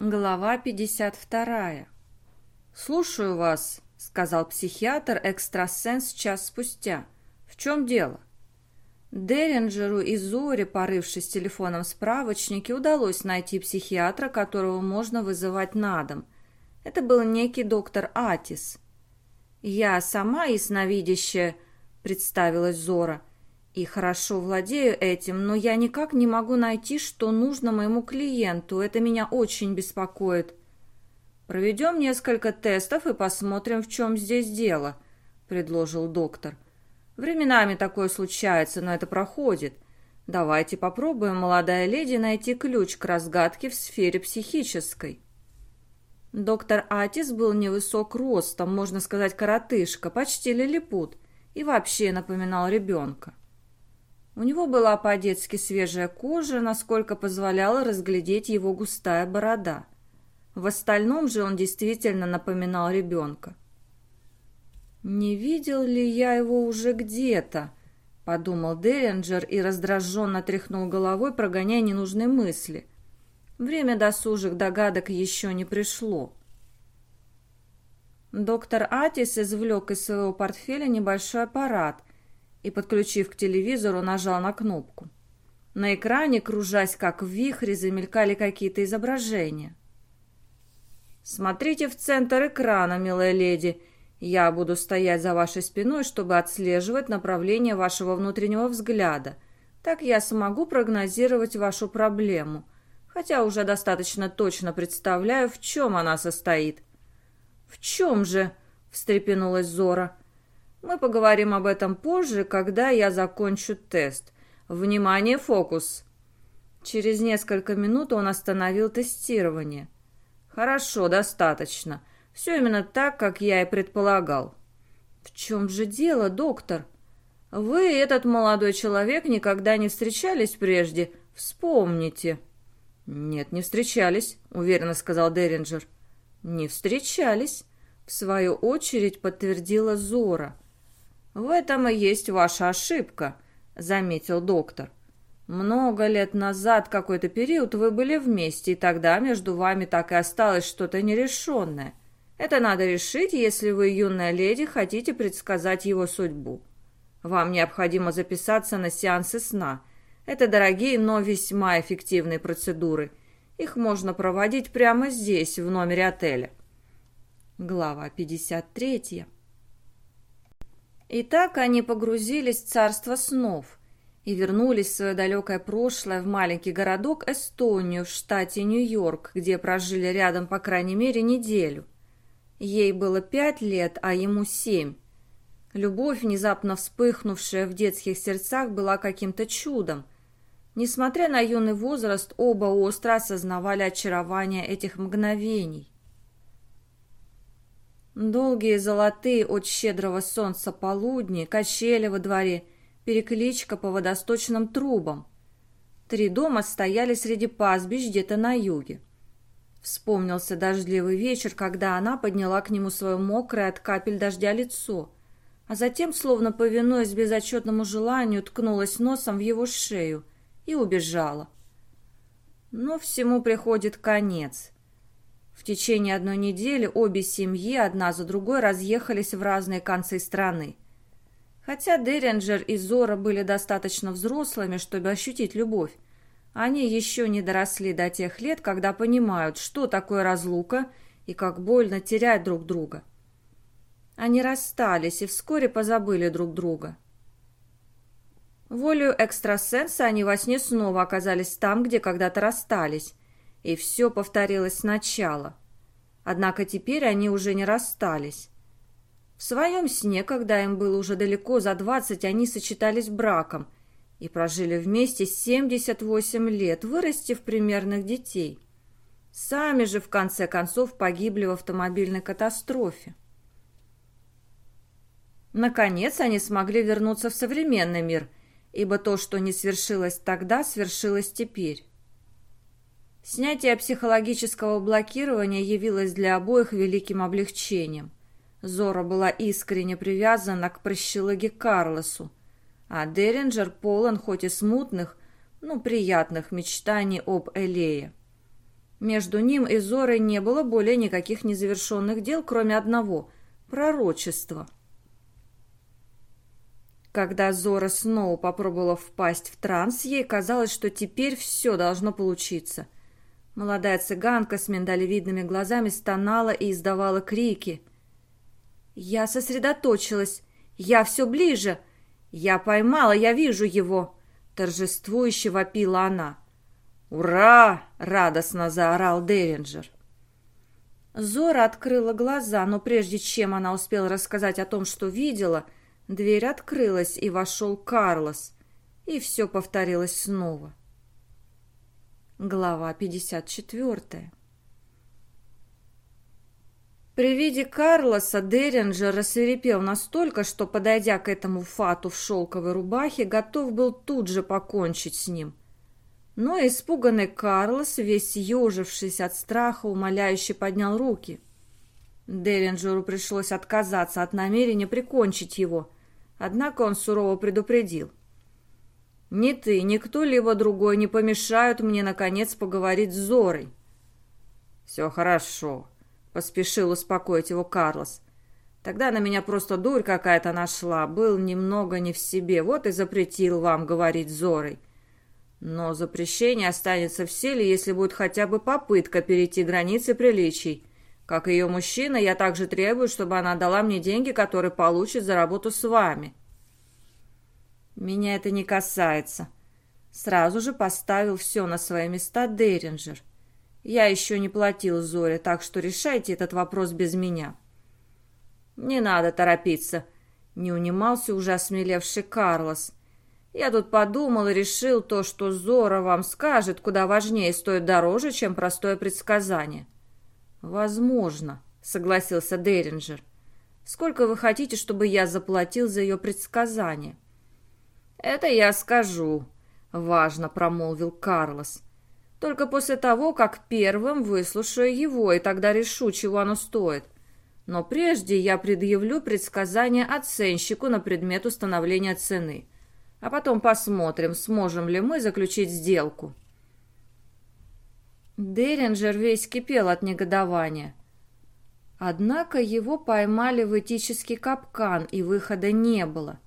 Глава 52. «Слушаю вас», — сказал психиатр-экстрасенс час спустя. «В чем дело?» Деринджеру и Зоре, порывшись в телефонном справочнике, удалось найти психиатра, которого можно вызывать на дом. Это был некий доктор Атис. «Я сама ясновидящая», — представилась Зора, — «и хорошо владею этим, но я никак не могу найти, что нужно моему клиенту. Это меня очень беспокоит». «Проведем несколько тестов и посмотрим, в чем здесь дело», — предложил доктор. «Временами такое случается, но это проходит. Давайте попробуем, молодая леди, найти ключ к разгадке в сфере психической». Доктор Атис был невысок ростом, можно сказать, коротышка, почти лилипут, и вообще напоминал ребенка. У него была по-детски свежая кожа, насколько позволяла разглядеть его густая борода. В остальном же он действительно напоминал ребенка. «Не видел ли я его уже где-то?» — подумал Деринджер и раздраженно тряхнул головой, прогоняя ненужные мысли — Время досужих догадок еще не пришло. Доктор Атис извлек из своего портфеля небольшой аппарат и, подключив к телевизору, нажал на кнопку. На экране, кружась как в вихре, замелькали какие-то изображения. «Смотрите в центр экрана, милая леди. Я буду стоять за вашей спиной, чтобы отслеживать направление вашего внутреннего взгляда. Так я смогу прогнозировать вашу проблему», хотя уже достаточно точно представляю, в чем она состоит. «В чем же?» — встрепенулась Зора. «Мы поговорим об этом позже, когда я закончу тест. Внимание, фокус!» Через несколько минут он остановил тестирование. «Хорошо, достаточно. Все именно так, как я и предполагал». «В чем же дело, доктор?» «Вы, этот молодой человек, никогда не встречались прежде. Вспомните». «Нет, не встречались», — уверенно сказал Деринджер. «Не встречались», — в свою очередь подтвердила Зора. «В этом и есть ваша ошибка», — заметил доктор. «Много лет назад, какой-то период, вы были вместе, и тогда между вами так и осталось что-то нерешенное. Это надо решить, если вы, юная леди, хотите предсказать его судьбу. Вам необходимо записаться на сеансы сна, это дорогие, но весьма эффективные процедуры. Их можно проводить прямо здесь, в номере отеля. Глава 53. Итак, они погрузились в царство снов и вернулись в свое далекое прошлое в маленький городок Эстонию в штате Нью-Йорк, где прожили рядом по крайней мере неделю. Ей было пять лет, а ему семь. Любовь, внезапно вспыхнувшая в детских сердцах, была каким-то чудом – Несмотря на юный возраст, оба остро осознавали очарование этих мгновений. Долгие золотые от щедрого солнца полудни, качели во дворе, перекличка по водосточным трубам. Три дома стояли среди пастбищ где-то на юге. Вспомнился дождливый вечер, когда она подняла к нему свое мокрое от капель дождя лицо, а затем, словно повинуясь безотчетному желанию, ткнулась носом в его шею – и убежала. Но всему приходит конец. В течение одной недели обе семьи одна за другой разъехались в разные концы страны. Хотя Деринджер и Зора были достаточно взрослыми, чтобы ощутить любовь, они еще не доросли до тех лет, когда понимают, что такое разлука и как больно терять друг друга. Они расстались и вскоре позабыли друг друга. Волею экстрасенса они во сне снова оказались там, где когда-то расстались, и все повторилось сначала. Однако теперь они уже не расстались. В своем сне, когда им было уже далеко за двадцать, они сочетались браком и прожили вместе 78 лет, вырастив примерных детей. Сами же, в конце концов, погибли в автомобильной катастрофе. Наконец они смогли вернуться в современный мир – ибо то, что не свершилось тогда, свершилось теперь. Снятие психологического блокирования явилось для обоих великим облегчением. Зора была искренне привязана к прощелыге Карлосу, а Деринджер полон хоть и смутных, но приятных мечтаний об Элее. Между ним и Зорой не было более никаких незавершенных дел, кроме одного — пророчества. Когда Зора снова попробовала впасть в транс, ей казалось, что теперь все должно получиться. Молодая цыганка с миндалевидными глазами стонала и издавала крики. «Я сосредоточилась! Я все ближе! Я поймала, я вижу его!» Торжествующе вопила она. «Ура!» — радостно заорал Деринджер. Зора открыла глаза, но прежде чем она успела рассказать о том, что видела, дверь открылась, и вошел Карлос. И все повторилось снова. Глава 54 При виде Карлоса Деринджер рассверепел настолько, что, подойдя к этому фату в шелковой рубахе, готов был тут же покончить с ним – но испуганный Карлос, весь ежившись от страха, умоляюще поднял руки. Деринджеру пришлось отказаться от намерения прикончить его, однако он сурово предупредил. «Ни ты, ни кто-либо другой не помешают мне, наконец, поговорить с Зорой». «Все хорошо», — поспешил успокоить его Карлос. «Тогда на меня просто дурь какая-то нашла, был немного не в себе, вот и запретил вам говорить с Зорой. Но запрещение останется в силе, если будет хотя бы попытка перейти границы приличий. Как ее мужчина, я также требую, чтобы она дала мне деньги, которые получит за работу с вами. Меня это не касается. Сразу же поставил все на свои места Деринджер. Я еще не платил Зоре, так что решайте этот вопрос без меня. Не надо торопиться. Не унимался уже осмелевший Карлос. Я тут подумал и решил, то, что Зора вам скажет, куда важнее и стоит дороже, чем простое предсказание». «Возможно», — согласился Деринджер. «Сколько вы хотите, чтобы я заплатил за ее предсказание?» «Это я скажу», — важно промолвил Карлос. «Только после того, как первым выслушаю его, и тогда решу, чего оно стоит. Но прежде я предъявлю предсказание оценщику на предмет установления цены» а потом посмотрим, сможем ли мы заключить сделку». Деринджер весь кипел от негодования. Однако его поймали в этический капкан, и выхода не было.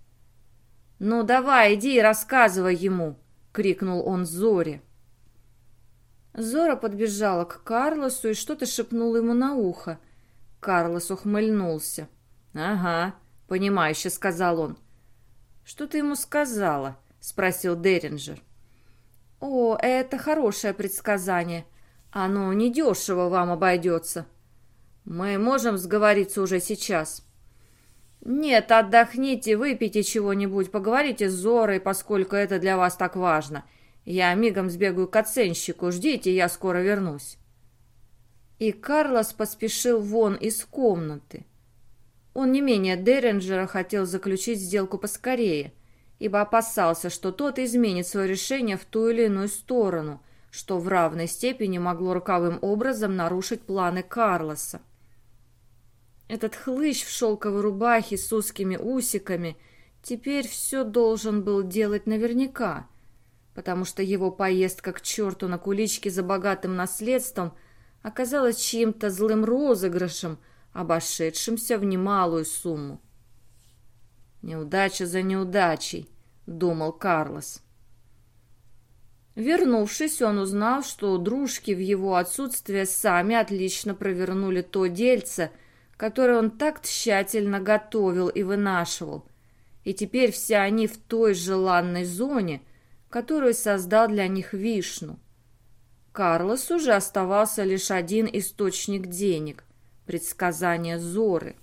«Ну давай, иди и рассказывай ему!» — крикнул он Зоре. Зора подбежала к Карлосу и что-то шепнула ему на ухо. Карлос ухмыльнулся. «Ага», — понимающе сказал он. «Что ты ему сказала?» — спросил Деринджер. «О, это хорошее предсказание. Оно недешево вам обойдется. Мы можем сговориться уже сейчас». «Нет, отдохните, выпейте чего-нибудь, поговорите с Зорой, поскольку это для вас так важно. Я мигом сбегаю к оценщику, ждите, я скоро вернусь». И Карлос поспешил вон из комнаты. Он не менее Деренджера хотел заключить сделку поскорее, ибо опасался, что тот изменит свое решение в ту или иную сторону, что в равной степени могло роковым образом нарушить планы Карлоса. Этот хлыщ в шелковой рубахе с узкими усиками теперь все должен был делать наверняка, потому что его поездка к черту на куличке за богатым наследством оказалась чьим-то злым розыгрышем – обошедшимся в немалую сумму. «Неудача за неудачей», — думал Карлос. Вернувшись, он узнал, что дружки в его отсутствие сами отлично провернули то дельце, которое он так тщательно готовил и вынашивал, и теперь все они в той желанной зоне, которую создал для них Вишну. Карлосу же оставался лишь один источник денег, предсказания Зоры.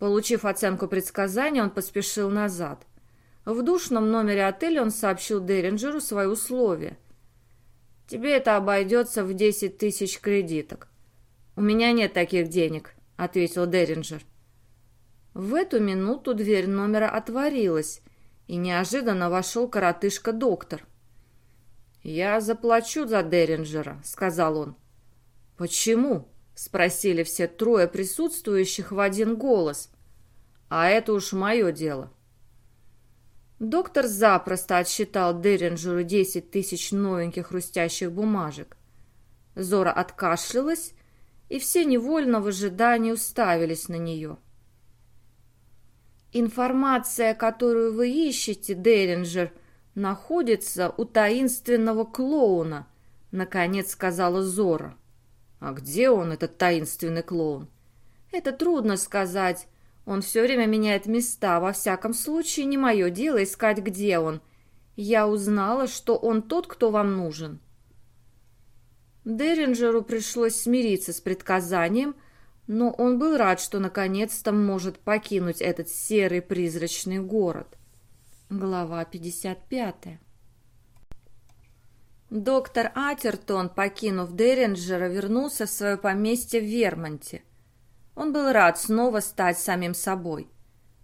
Получив оценку предсказания, он поспешил назад. В душном номере отеля он сообщил Деринджеру свои условия. «Тебе это обойдется в десять тысяч кредиток». «У меня нет таких денег», — ответил Деринджер. В эту минуту дверь номера отворилась, и неожиданно вошел коротышка-доктор. «Я заплачу за Деринджера», — сказал он. «Почему?» — спросили все трое присутствующих в один голос. «А это уж мое дело». Доктор запросто отсчитал Деринджеру десять тысяч новеньких хрустящих бумажек. Зора откашлялась, и все невольно в ожидании уставились на нее. «Информация, которую вы ищете, Деринджер, находится у таинственного клоуна», — наконец сказала Зора. «А где он, этот таинственный клоун?» «Это трудно сказать. Он все время меняет места. Во всяком случае, не мое дело искать, где он. Я узнала, что он тот, кто вам нужен». Деринджеру пришлось смириться с предсказанием, но он был рад, что наконец-то может покинуть этот серый призрачный город. Глава 55 Доктор Атертон, покинув Деринджера, вернулся в свое поместье в Вермонте. Он был рад снова стать самим собой.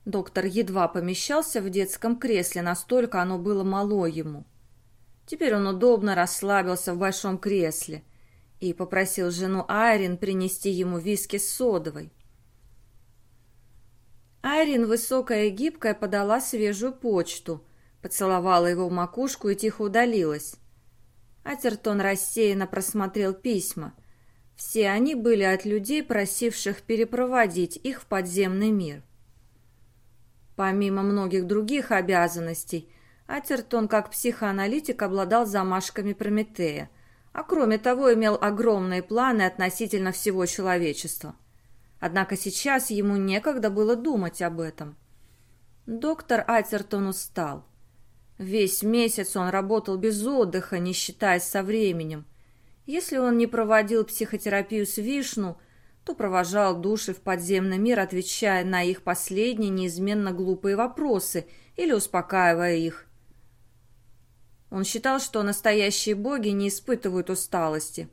Доктор едва помещался в детском кресле, настолько оно было мало ему. Теперь он удобно расслабился в большом кресле и попросил жену Айрин принести ему виски с содовой. Айрин, высокая и гибкая, подала свежую почту, поцеловала его в макушку и тихо удалилась. Атертон рассеянно просмотрел письма. Все они были от людей, просивших перепроводить их в подземный мир. Помимо многих других обязанностей, Атертон как психоаналитик обладал замашками Прометея – а кроме того имел огромные планы относительно всего человечества. Однако сейчас ему некогда было думать об этом. Доктор Атертон устал. Весь месяц он работал без отдыха, не считаясь со временем. Если он не проводил психотерапию с Вишну, то провожал души в подземный мир, отвечая на их последние неизменно глупые вопросы или успокаивая их. Он считал, что настоящие боги не испытывают усталости.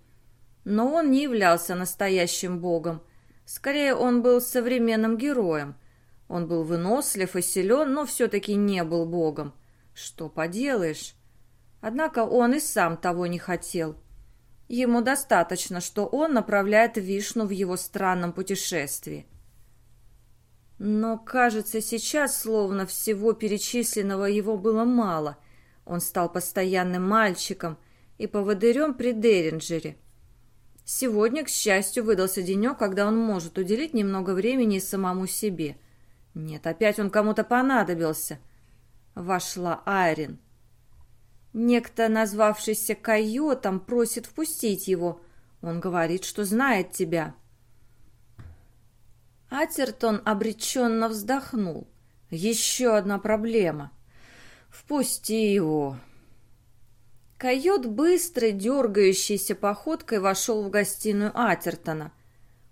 Но он не являлся настоящим богом. Скорее, он был современным героем. Он был вынослив и силен, но все-таки не был богом. Что поделаешь? Однако он и сам того не хотел. Ему достаточно, что он направляет Вишну в его странном путешествии. Но, кажется, сейчас словно всего перечисленного его было мало – он стал постоянным мальчиком и поводырем при Деринджере. Сегодня, к счастью, выдался денек, когда он может уделить немного времени самому себе. Нет, опять он кому-то понадобился. Вошла Айрин. Некто, назвавшийся койотом, просит впустить его. Он говорит, что знает тебя. Атертон обреченно вздохнул. Еще одна проблема. «Впусти его!» Койот быстрой, дергающейся походкой вошел в гостиную Атертона.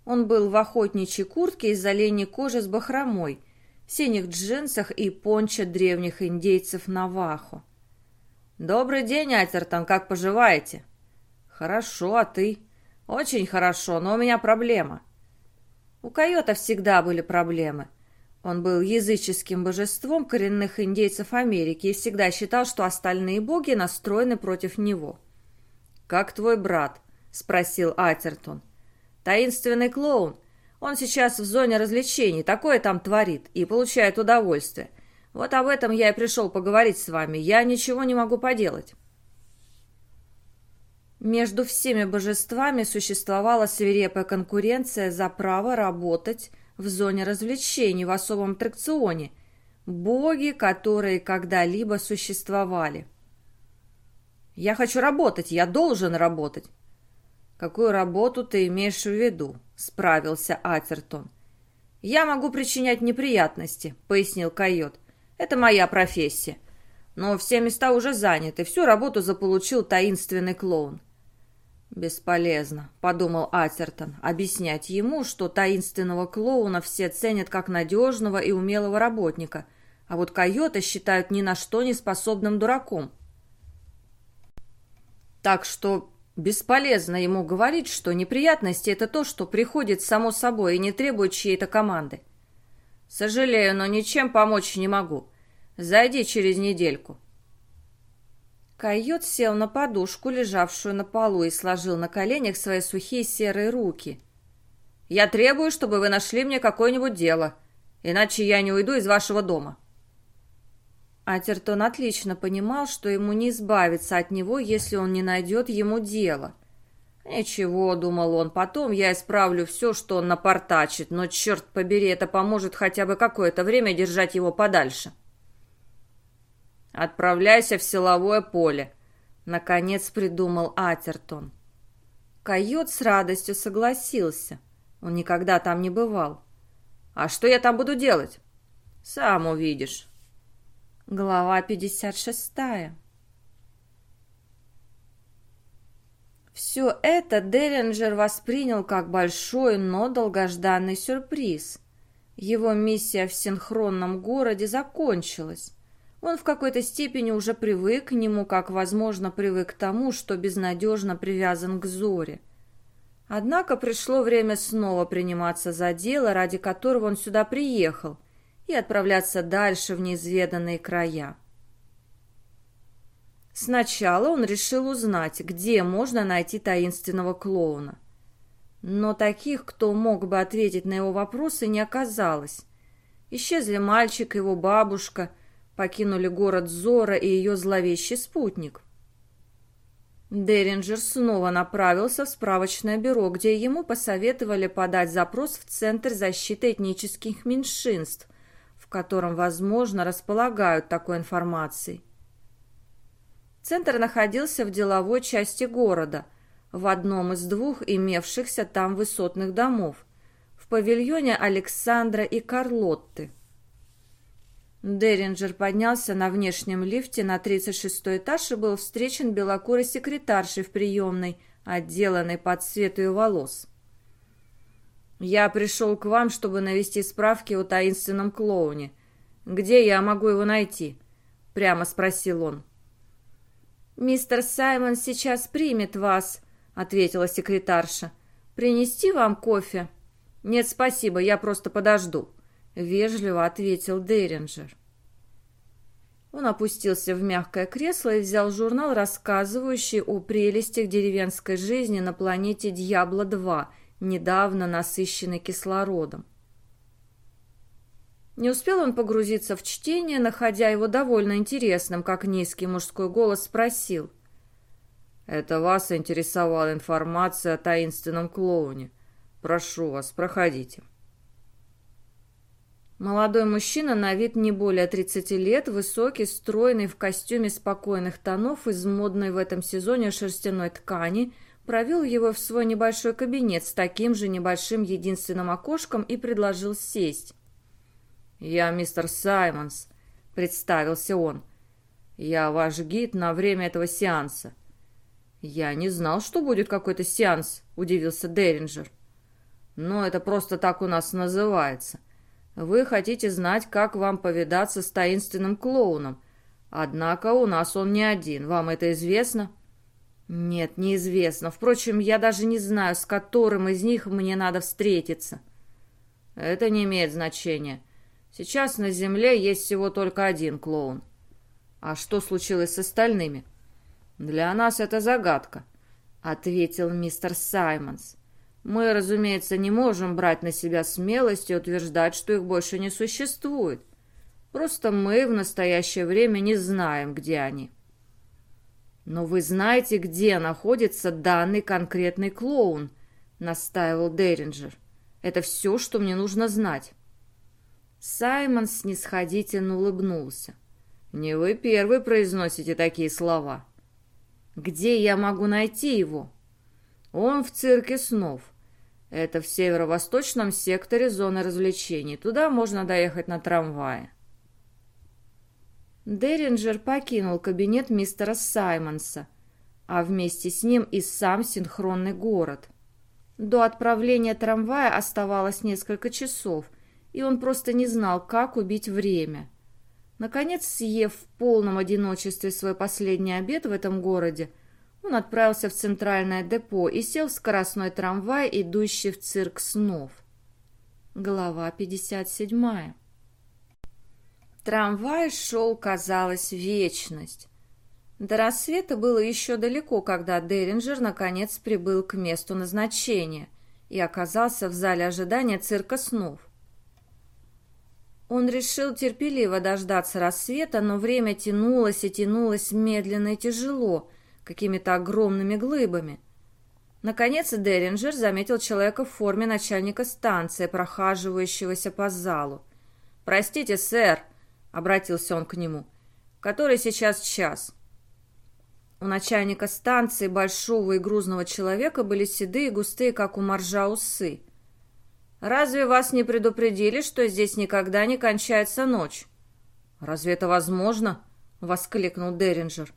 Он был в охотничьей куртке из оленей кожи с бахромой, синих джинсах и пончо древних индейцев Навахо. «Добрый день, Атертон, как поживаете?» «Хорошо, а ты?» «Очень хорошо, но у меня проблема». У койота всегда были проблемы. Он был языческим божеством коренных индейцев Америки и всегда считал, что остальные боги настроены против него. «Как твой брат?» – спросил Атертон. «Таинственный клоун. Он сейчас в зоне развлечений, такое там творит и получает удовольствие. Вот об этом я и пришел поговорить с вами. Я ничего не могу поделать». Между всеми божествами существовала свирепая конкуренция за право работать – в зоне развлечений в особом аттракционе, боги, которые когда-либо существовали. «Я хочу работать, я должен работать». «Какую работу ты имеешь в виду?» – справился Атертон. «Я могу причинять неприятности», – пояснил койот. «Это моя профессия. Но все места уже заняты, всю работу заполучил таинственный клоун. «Бесполезно», — подумал Атертон, объяснять ему, что таинственного клоуна все ценят как надежного и умелого работника, а вот койота считают ни на что не способным дураком. Так что бесполезно ему говорить, что неприятности — это то, что приходит само собой и не требует чьей-то команды. «Сожалею, но ничем помочь не могу. Зайди через недельку». Койот сел на подушку, лежавшую на полу, и сложил на коленях свои сухие серые руки. «Я требую, чтобы вы нашли мне какое-нибудь дело, иначе я не уйду из вашего дома». Атертон отлично понимал, что ему не избавиться от него, если он не найдет ему дело. «Ничего», — думал он, — «потом я исправлю все, что он напортачит, но, черт побери, это поможет хотя бы какое-то время держать его подальше». «Отправляйся в силовое поле», — наконец придумал Атертон. Койот с радостью согласился. Он никогда там не бывал. «А что я там буду делать?» «Сам увидишь». Глава 56. Все это Деринджер воспринял как большой, но долгожданный сюрприз. Его миссия в синхронном городе закончилась. Он в какой-то степени уже привык к нему, как, возможно, привык к тому, что безнадежно привязан к Зоре. Однако пришло время снова приниматься за дело, ради которого он сюда приехал, и отправляться дальше в неизведанные края. Сначала он решил узнать, где можно найти таинственного клоуна. Но таких, кто мог бы ответить на его вопросы, не оказалось. Исчезли мальчик и его бабушка, покинули город Зора и ее зловещий спутник. Деринджер снова направился в справочное бюро, где ему посоветовали подать запрос в Центр защиты этнических меньшинств, в котором, возможно, располагают такой информацией. Центр находился в деловой части города, в одном из двух имевшихся там высотных домов, в павильоне Александра и Карлотты. Деринджер поднялся на внешнем лифте на 36 этаж и был встречен белокурой секретаршей в приемной, отделанной под цвет ее волос. «Я пришел к вам, чтобы навести справки о таинственном клоуне. Где я могу его найти?» — прямо спросил он. «Мистер Саймон сейчас примет вас», — ответила секретарша. «Принести вам кофе?» «Нет, спасибо, я просто подожду», — вежливо ответил Деринджер. Он опустился в мягкое кресло и взял журнал, рассказывающий о прелестях деревенской жизни на планете Дьябло-2, недавно насыщенной кислородом. Не успел он погрузиться в чтение, находя его довольно интересным, как низкий мужской голос спросил. «Это вас интересовала информация о таинственном клоуне. Прошу вас, проходите». Молодой мужчина на вид не более 30 лет, высокий, стройный, в костюме спокойных тонов из модной в этом сезоне шерстяной ткани, провел его в свой небольшой кабинет с таким же небольшим единственным окошком и предложил сесть. «Я мистер Саймонс», — представился он. «Я ваш гид на время этого сеанса». «Я не знал, что будет какой-то сеанс», — удивился Деринджер. «Но это просто так у нас называется. Вы хотите знать, как вам повидаться с таинственным клоуном. Однако у нас он не один. Вам это известно?» «Нет, неизвестно. Впрочем, я даже не знаю, с которым из них мне надо встретиться». «Это не имеет значения. Сейчас на Земле есть всего только один клоун. А что случилось с остальными? Для нас это загадка, ответил мистер Саймонс. Мы, разумеется, не можем брать на себя смелость и утверждать, что их больше не существует. Просто мы в настоящее время не знаем, где они. Но вы знаете, где находится данный конкретный клоун, настаивал Деринджер. Это все, что мне нужно знать. Саймон снисходительно улыбнулся. «Не вы первый произносите такие слова». «Где я могу найти его?» «Он в цирке снов. Это в северо-восточном секторе зоны развлечений. Туда можно доехать на трамвае». Деринджер покинул кабинет мистера Саймонса, а вместе с ним и сам синхронный город. До отправления трамвая оставалось несколько часов, и он просто не знал, как убить время. Наконец, съев в полном одиночестве свой последний обед в этом городе, он отправился в центральное депо и сел в скоростной трамвай, идущий в цирк снов. Глава 57 Трамвай шел, казалось, вечность. До рассвета было еще далеко, когда Деринджер наконец прибыл к месту назначения и оказался в зале ожидания цирка снов. Он решил терпеливо дождаться рассвета, но время тянулось и тянулось медленно и тяжело, какими-то огромными глыбами. Наконец Деринджер заметил человека в форме начальника станции, прохаживающегося по залу. «Простите, сэр», — обратился он к нему, — «который сейчас час?» У начальника станции, большого и грузного человека, были седые, густые, как у моржа, усы. «Разве вас не предупредили, что здесь никогда не кончается ночь?» «Разве это возможно?» — воскликнул Деринджер.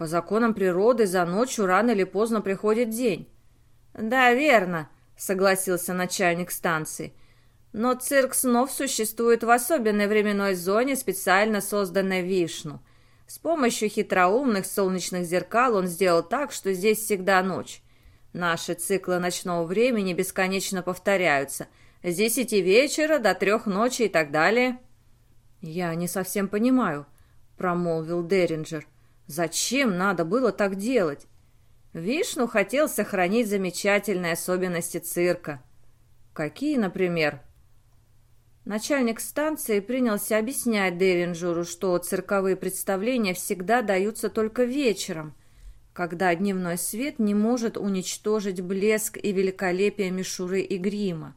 «По законам природы за ночью рано или поздно приходит день». «Да, верно», — согласился начальник станции. «Но цирк снов существует в особенной временной зоне, специально созданной Вишну. С помощью хитроумных солнечных зеркал он сделал так, что здесь всегда ночь. Наши циклы ночного времени бесконечно повторяются. С десяти вечера до трех ночи и так далее». «Я не совсем понимаю», — промолвил Деринджер. «Зачем надо было так делать?» Вишну хотел сохранить замечательные особенности цирка. Какие, например? Начальник станции принялся объяснять Деринджеру, что цирковые представления всегда даются только вечером, когда дневной свет не может уничтожить блеск и великолепие мишуры и грима.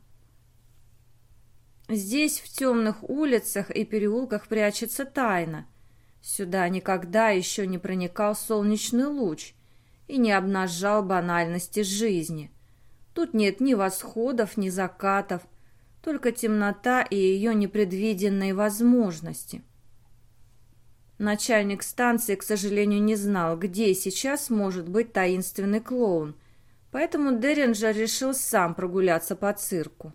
Здесь, в темных улицах и переулках, прячется тайна. Сюда никогда еще не проникал солнечный луч и не обнажал банальности жизни. Тут нет ни восходов, ни закатов, только темнота и ее непредвиденные возможности. Начальник станции, к сожалению, не знал, где сейчас может быть таинственный клоун, поэтому Деринджер решил сам прогуляться по цирку.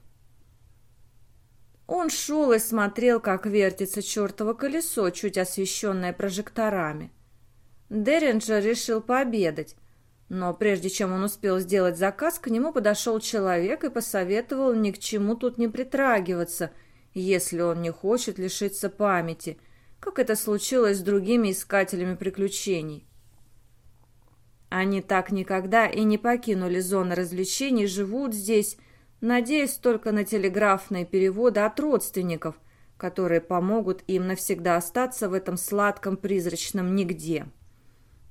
Он шел и смотрел, как вертится чертово колесо, чуть освещенное прожекторами. Деринджер решил пообедать, но прежде чем он успел сделать заказ, к нему подошел человек и посоветовал ни к чему тут не притрагиваться, если он не хочет лишиться памяти, как это случилось с другими искателями приключений. Они так никогда и не покинули зоны развлечений, живут здесь, надеясь только на телеграфные переводы от родственников, которые помогут им навсегда остаться в этом сладком призрачном нигде.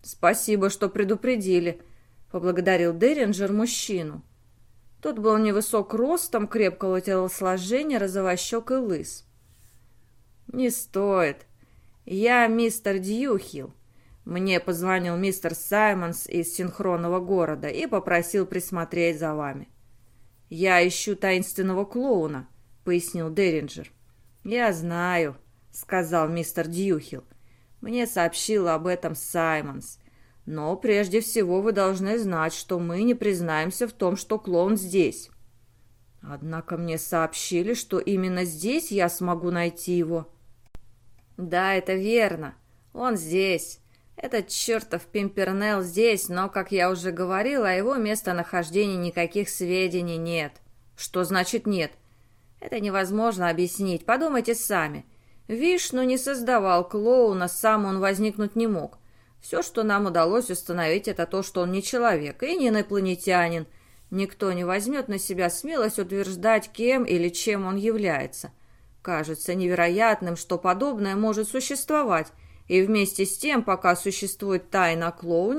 «Спасибо, что предупредили», — поблагодарил Деринджер мужчину. Тот был невысок ростом, крепкого телосложения, розовощек и лыс. «Не стоит. Я мистер Дьюхил. Мне позвонил мистер Саймонс из синхронного города и попросил присмотреть за вами. «Я ищу таинственного клоуна», — пояснил Деринджер. «Я знаю», — сказал мистер Дьюхил. «Мне сообщил об этом Саймонс. Но прежде всего вы должны знать, что мы не признаемся в том, что клоун здесь». «Однако мне сообщили, что именно здесь я смогу найти его». «Да, это верно. Он здесь. Этот чертов Пимпернелл здесь, но, как я уже говорил, о его местонахождении никаких сведений нет. Что значит нет? Это невозможно объяснить. Подумайте сами. Вишну не создавал клоуна, сам он возникнуть не мог. Все, что нам удалось установить, это то, что он не человек и не инопланетянин. Никто не возьмет на себя смелость утверждать, кем или чем он является. Кажется невероятным, что подобное может существовать, и вместе с тем, пока существует тайна о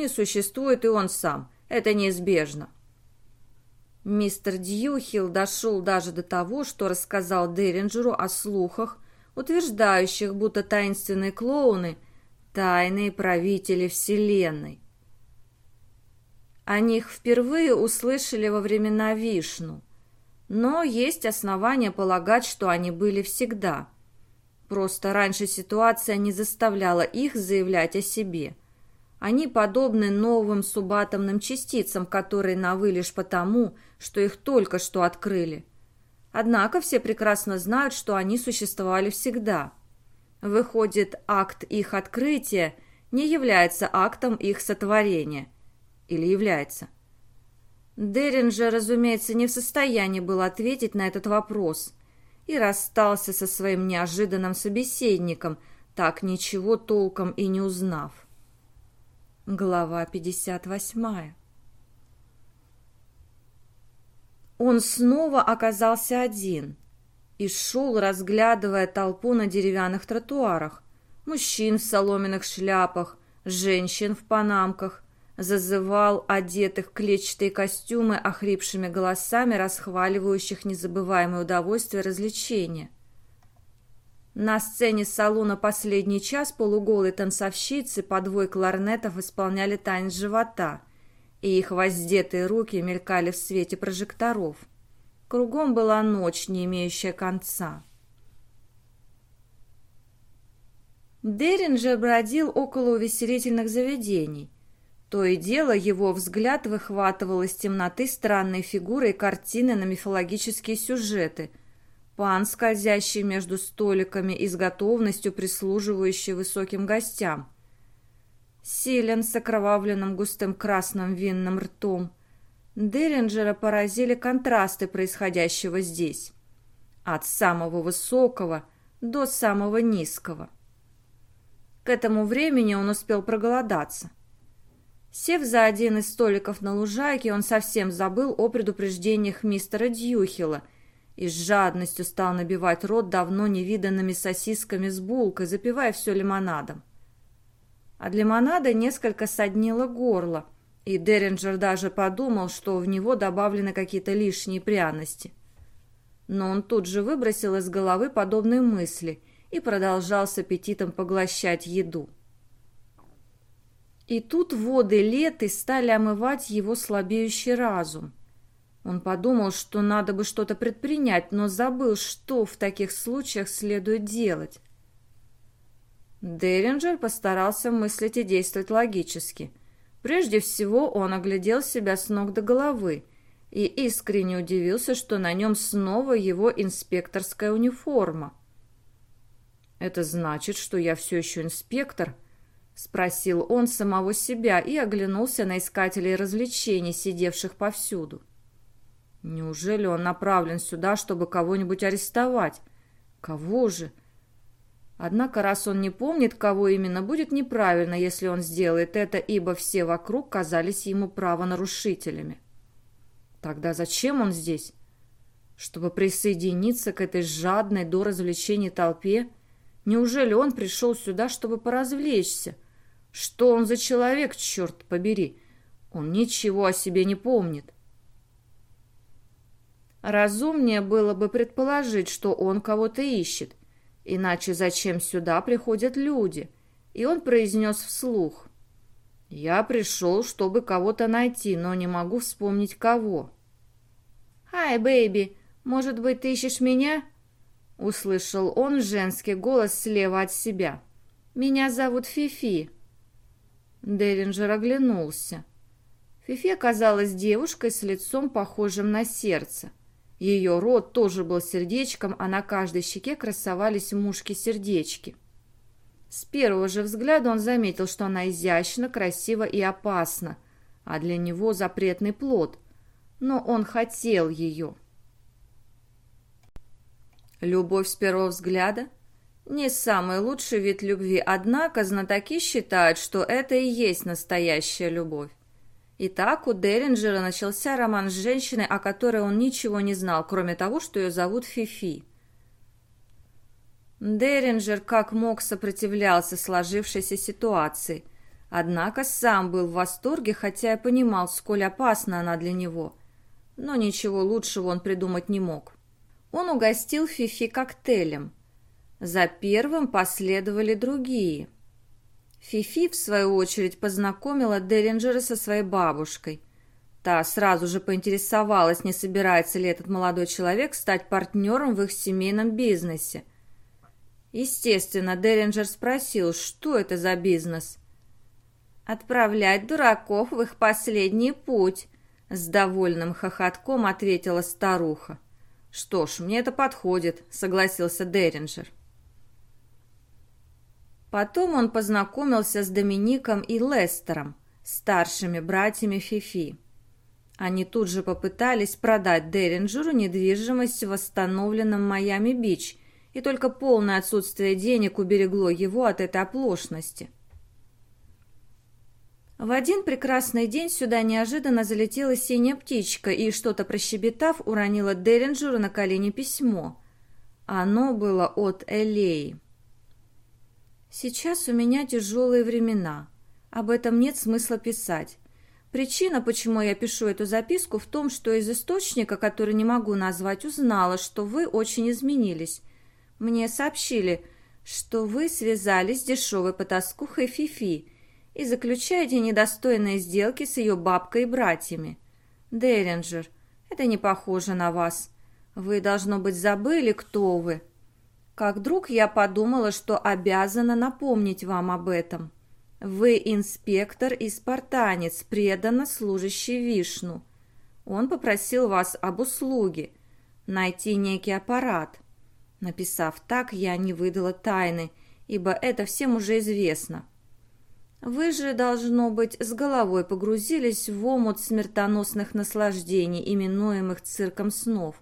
существует и он сам. Это неизбежно. Мистер Дьюхилл дошел даже до того, что рассказал Деринджеру о слухах, утверждающих, будто таинственные клоуны – тайные правители Вселенной. О них впервые услышали во времена Вишну, но есть основания полагать, что они были всегда – Просто раньше ситуация не заставляла их заявлять о себе. Они подобны новым субатомным частицам, которые новы лишь потому, что их только что открыли. Однако все прекрасно знают, что они существовали всегда. Выходит, акт их открытия не является актом их сотворения. Или является? Деринджер, разумеется, не в состоянии был ответить на этот вопрос – и расстался со своим неожиданным собеседником, так ничего толком и не узнав. Глава 58 Он снова оказался один и шел, разглядывая толпу на деревянных тротуарах, мужчин в соломенных шляпах, женщин в панамках, зазывал одетых в клетчатые костюмы охрипшими голосами, расхваливающих незабываемое удовольствие развлечения. На сцене салона «Последний час» полуголые танцовщицы по двое кларнетов исполняли танец живота, и их воздетые руки мелькали в свете прожекторов. Кругом была ночь, не имеющая конца. Деринджер бродил около увеселительных заведений. То и дело его взгляд выхватывал из темноты странные фигуры и картины на мифологические сюжеты. Пан, скользящий между столиками и с готовностью прислуживающий высоким гостям. Силен с окровавленным густым красным винным ртом. Деринджера поразили контрасты происходящего здесь. От самого высокого до самого низкого. К этому времени он успел проголодаться. Сев за один из столиков на лужайке, он совсем забыл о предупреждениях мистера Дьюхила и с жадностью стал набивать рот давно невиданными сосисками с булкой, запивая все лимонадом. От лимонада несколько соднило горло, и Деринджер даже подумал, что в него добавлены какие-то лишние пряности. Но он тут же выбросил из головы подобные мысли и продолжал с аппетитом поглощать еду. И тут воды леты стали омывать его слабеющий разум. Он подумал, что надо бы что-то предпринять, но забыл, что в таких случаях следует делать. Деринджер постарался мыслить и действовать логически. Прежде всего он оглядел себя с ног до головы и искренне удивился, что на нем снова его инспекторская униформа. «Это значит, что я все еще инспектор?» Спросил он самого себя и оглянулся на искателей развлечений, сидевших повсюду. Неужели он направлен сюда, чтобы кого-нибудь арестовать? Кого же? Однако, раз он не помнит, кого именно, будет неправильно, если он сделает это, ибо все вокруг казались ему правонарушителями. Тогда зачем он здесь? Чтобы присоединиться к этой жадной до развлечений толпе? Неужели он пришел сюда, чтобы поразвлечься? — что он за человек, черт побери? Он ничего о себе не помнит. Разумнее было бы предположить, что он кого-то ищет. Иначе зачем сюда приходят люди? И он произнес вслух. «Я пришел, чтобы кого-то найти, но не могу вспомнить кого». «Hi, baby, может быть, ты ищешь меня?» Услышал он женский голос слева от себя. «Меня зовут Фифи». Деринджер оглянулся. Фифи казалась девушкой с лицом, похожим на сердце. Ее рот тоже был сердечком, а на каждой щеке красовались мушки-сердечки. С первого же взгляда он заметил, что она изящна, красива и опасна, а для него запретный плод. Но он хотел ее. Любовь с первого взгляда? Не самый лучший вид любви, однако знатоки считают, что это и есть настоящая любовь. Итак, у Деринджера начался роман с женщиной, о которой он ничего не знал, кроме того, что ее зовут Фифи. Деринджер как мог сопротивлялся сложившейся ситуации, однако сам был в восторге, хотя и понимал, сколь опасна она для него. Но ничего лучшего он придумать не мог. Он угостил Фифи коктейлем – за первым последовали другие. Фифи, в свою очередь, познакомила Деринджера со своей бабушкой. Та сразу же поинтересовалась, не собирается ли этот молодой человек стать партнером в их семейном бизнесе. Естественно, Деринджер спросил, что это за бизнес. «Отправлять дураков в их последний путь», — с довольным хохотком ответила старуха. «Что ж, мне это подходит», — согласился Деринджер. Потом он познакомился с Домиником и Лестером, старшими братьями Фифи. Они тут же попытались продать Деринджеру недвижимость в восстановленном Майами-Бич, и только полное отсутствие денег уберегло его от этой оплошности. В один прекрасный день сюда неожиданно залетела синяя птичка и, что-то прощебетав, уронила Деринджеру на колени письмо. Оно было от Элеи. Сейчас у меня тяжелые времена. Об этом нет смысла писать. Причина, почему я пишу эту записку, в том, что из источника, который не могу назвать, узнала, что вы очень изменились. Мне сообщили, что вы связались с дешевой потаскухой Фифи и заключаете недостойные сделки с ее бабкой и братьями. Деринджер, это не похоже на вас. Вы, должно быть, забыли, кто вы. Как друг я подумала, что обязана напомнить вам об этом. Вы инспектор и спартанец, преданно служащий Вишну. Он попросил вас об услуге, найти некий аппарат. Написав так, я не выдала тайны, ибо это всем уже известно. Вы же, должно быть, с головой погрузились в омут смертоносных наслаждений, именуемых цирком снов.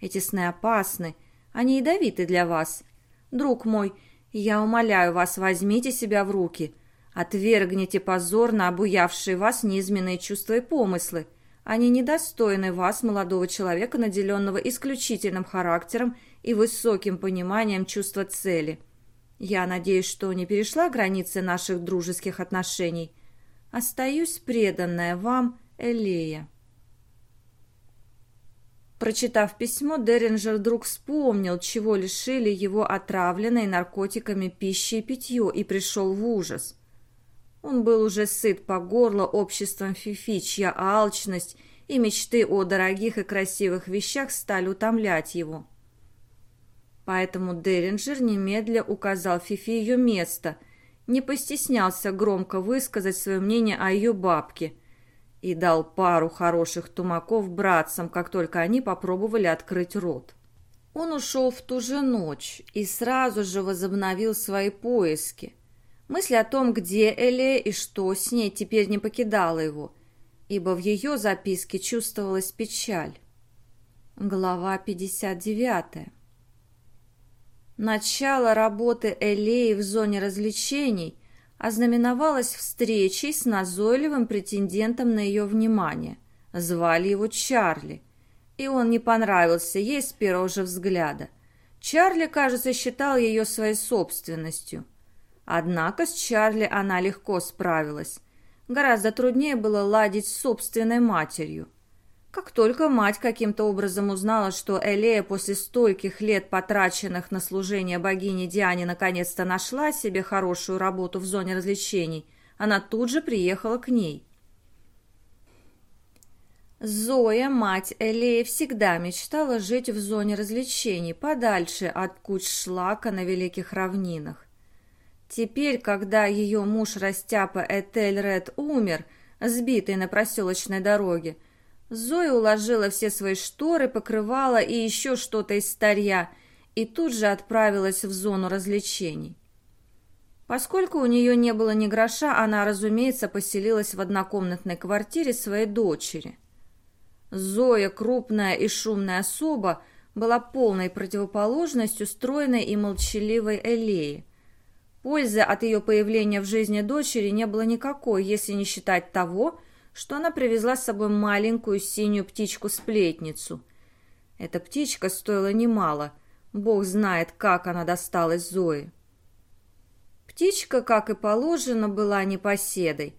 Эти сны опасны, они ядовиты для вас. Друг мой, я умоляю вас, возьмите себя в руки. Отвергните позорно обуявшие вас низменные чувства и помыслы. Они недостойны вас, молодого человека, наделенного исключительным характером и высоким пониманием чувства цели. Я надеюсь, что не перешла границы наших дружеских отношений. Остаюсь преданная вам, Элея. Прочитав письмо, Деринджер вдруг вспомнил, чего лишили его отравленной наркотиками пищи и питье, и пришел в ужас. Он был уже сыт по горло обществом Фифи, чья алчность и мечты о дорогих и красивых вещах стали утомлять его. Поэтому Деринджер немедля указал Фифи ее место, не постеснялся громко высказать свое мнение о ее бабке и дал пару хороших тумаков братцам, как только они попробовали открыть рот. Он ушел в ту же ночь и сразу же возобновил свои поиски. Мысль о том, где Эле и что с ней, теперь не покидала его, ибо в ее записке чувствовалась печаль. Глава 59 Начало работы Элеи в зоне развлечений ознаменовалось встречей с назойливым претендентом на ее внимание. Звали его Чарли, и он не понравился ей с первого же взгляда. Чарли, кажется, считал ее своей собственностью. Однако с Чарли она легко справилась. Гораздо труднее было ладить с собственной матерью. Как только мать каким-то образом узнала, что Элея после стольких лет, потраченных на служение богине Диане, наконец-то нашла себе хорошую работу в зоне развлечений, она тут же приехала к ней. Зоя, мать Элеи, всегда мечтала жить в зоне развлечений, подальше от куч шлака на великих равнинах. Теперь, когда ее муж Растяпа Этель Ред умер, сбитый на проселочной дороге, Зоя уложила все свои шторы, покрывала и еще что-то из старья, и тут же отправилась в зону развлечений. Поскольку у нее не было ни гроша, она, разумеется, поселилась в однокомнатной квартире своей дочери. Зоя, крупная и шумная особа, была полной противоположностью стройной и молчаливой Элеи. Пользы от ее появления в жизни дочери не было никакой, если не считать того, что она привезла с собой маленькую синюю птичку-сплетницу. Эта птичка стоила немало, бог знает, как она досталась Зое. Птичка, как и положено, была непоседой.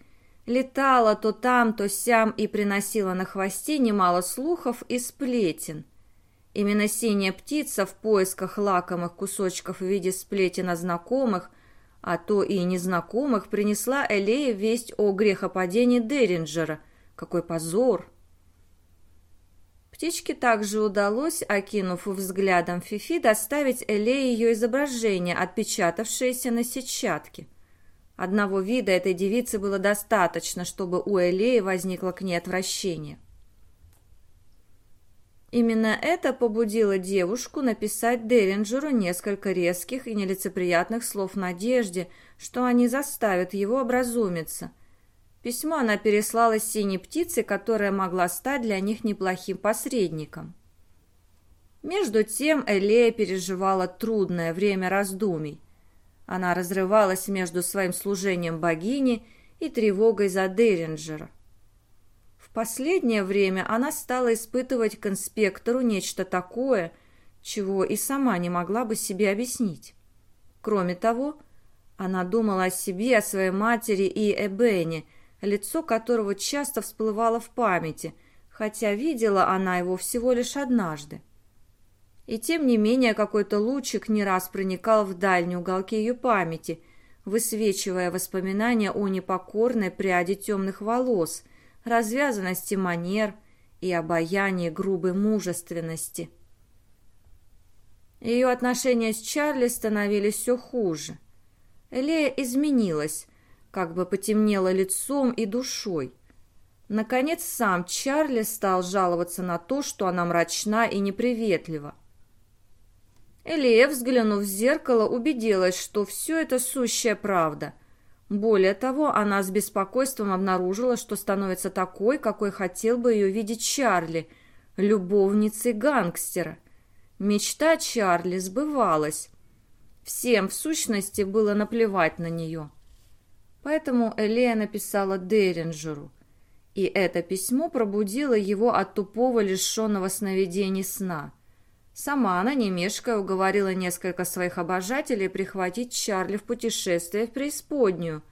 Летала то там, то сям и приносила на хвосте немало слухов и сплетен. Именно синяя птица в поисках лакомых кусочков в виде сплетен о знакомых – а то и незнакомых принесла Элея весть о грехопадении Деринджера. Какой позор! Птичке также удалось, окинув взглядом Фифи, доставить Элее ее изображение, отпечатавшееся на сетчатке. Одного вида этой девицы было достаточно, чтобы у Элеи возникло к ней отвращение. Именно это побудило девушку написать Деринджеру несколько резких и нелицеприятных слов в надежде, что они заставят его образумиться. Письмо она переслала синей птице, которая могла стать для них неплохим посредником. Между тем Элея переживала трудное время раздумий. Она разрывалась между своим служением богине и тревогой за Деринджера последнее время она стала испытывать к инспектору нечто такое, чего и сама не могла бы себе объяснить. Кроме того, она думала о себе, о своей матери и Эбене, лицо которого часто всплывало в памяти, хотя видела она его всего лишь однажды. И тем не менее какой-то лучик не раз проникал в дальние уголки ее памяти, высвечивая воспоминания о непокорной пряди темных волос, развязанности манер и обаянии грубой мужественности. Ее отношения с Чарли становились все хуже. Элея изменилась, как бы потемнела лицом и душой. Наконец сам Чарли стал жаловаться на то, что она мрачна и неприветлива. Элея, взглянув в зеркало, убедилась, что все это сущая правда. Более того, она с беспокойством обнаружила, что становится такой, какой хотел бы ее видеть Чарли, любовницей гангстера. Мечта Чарли сбывалась. Всем, в сущности, было наплевать на нее. Поэтому Элея написала Деринджеру, и это письмо пробудило его от тупого лишенного сновидений сна. Сама она, не мешкая, уговорила несколько своих обожателей прихватить Чарли в путешествие в преисподнюю,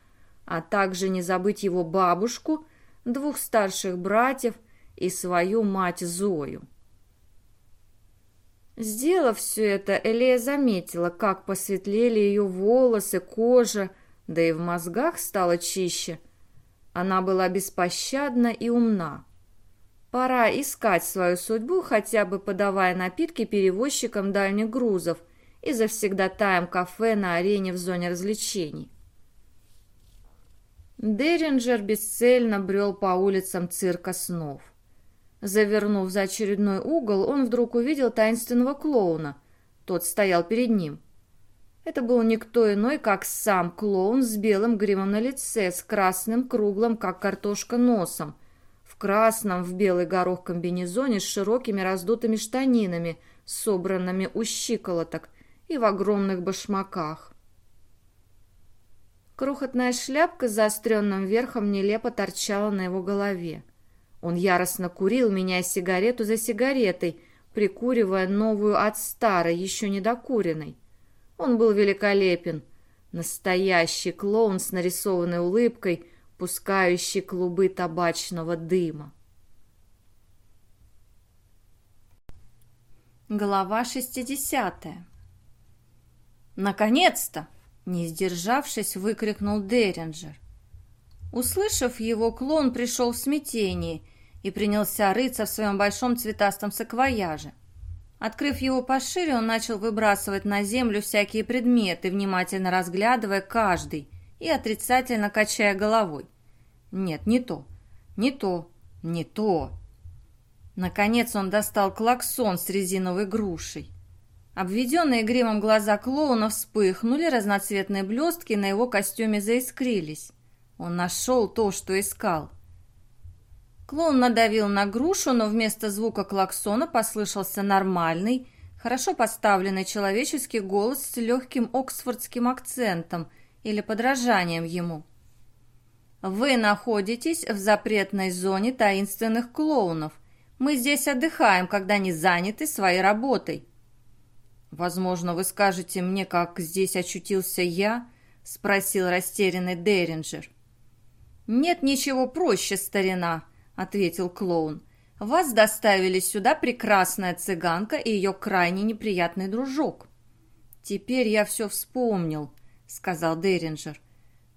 а также не забыть его бабушку, двух старших братьев и свою мать Зою. Сделав все это, Элея заметила, как посветлели ее волосы, кожа, да и в мозгах стало чище. Она была беспощадна и умна. Пора искать свою судьбу, хотя бы подавая напитки перевозчикам дальних грузов и завсегдатаем кафе на арене в зоне развлечений. Деринджер бесцельно брел по улицам цирка снов. Завернув за очередной угол, он вдруг увидел таинственного клоуна. Тот стоял перед ним. Это был никто иной, как сам клоун с белым гримом на лице, с красным круглым, как картошка, носом, красном в белый горох комбинезоне с широкими раздутыми штанинами, собранными у щиколоток, и в огромных башмаках. Крохотная шляпка с заостренным верхом нелепо торчала на его голове. Он яростно курил, меняя сигарету за сигаретой, прикуривая новую от старой, еще недокуренной. Он был великолепен. Настоящий клоун с нарисованной улыбкой, пускающий клубы табачного дыма. Глава шестидесятая. «Наконец-то!» — не сдержавшись, выкрикнул Деринджер. Услышав его, клоун пришел в смятение и принялся рыться в своем большом цветастом саквояже. Открыв его пошире, он начал выбрасывать на землю всякие предметы, внимательно разглядывая каждый и отрицательно качая головой. Нет, не то, не то, не то. Наконец он достал клаксон с резиновой грушей. Обведенные гримом глаза клоуна вспыхнули, разноцветные блестки на его костюме заискрились. Он нашел то, что искал. Клоун надавил на грушу, но вместо звука клаксона послышался нормальный, хорошо поставленный человеческий голос с легким оксфордским акцентом или подражанием ему. «Вы находитесь в запретной зоне таинственных клоунов. Мы здесь отдыхаем, когда не заняты своей работой». «Возможно, вы скажете мне, как здесь очутился я?» — спросил растерянный Деринджер. «Нет ничего проще, старина», — ответил клоун. «Вас доставили сюда прекрасная цыганка и ее крайне неприятный дружок». «Теперь я все вспомнил», — сказал Деринджер.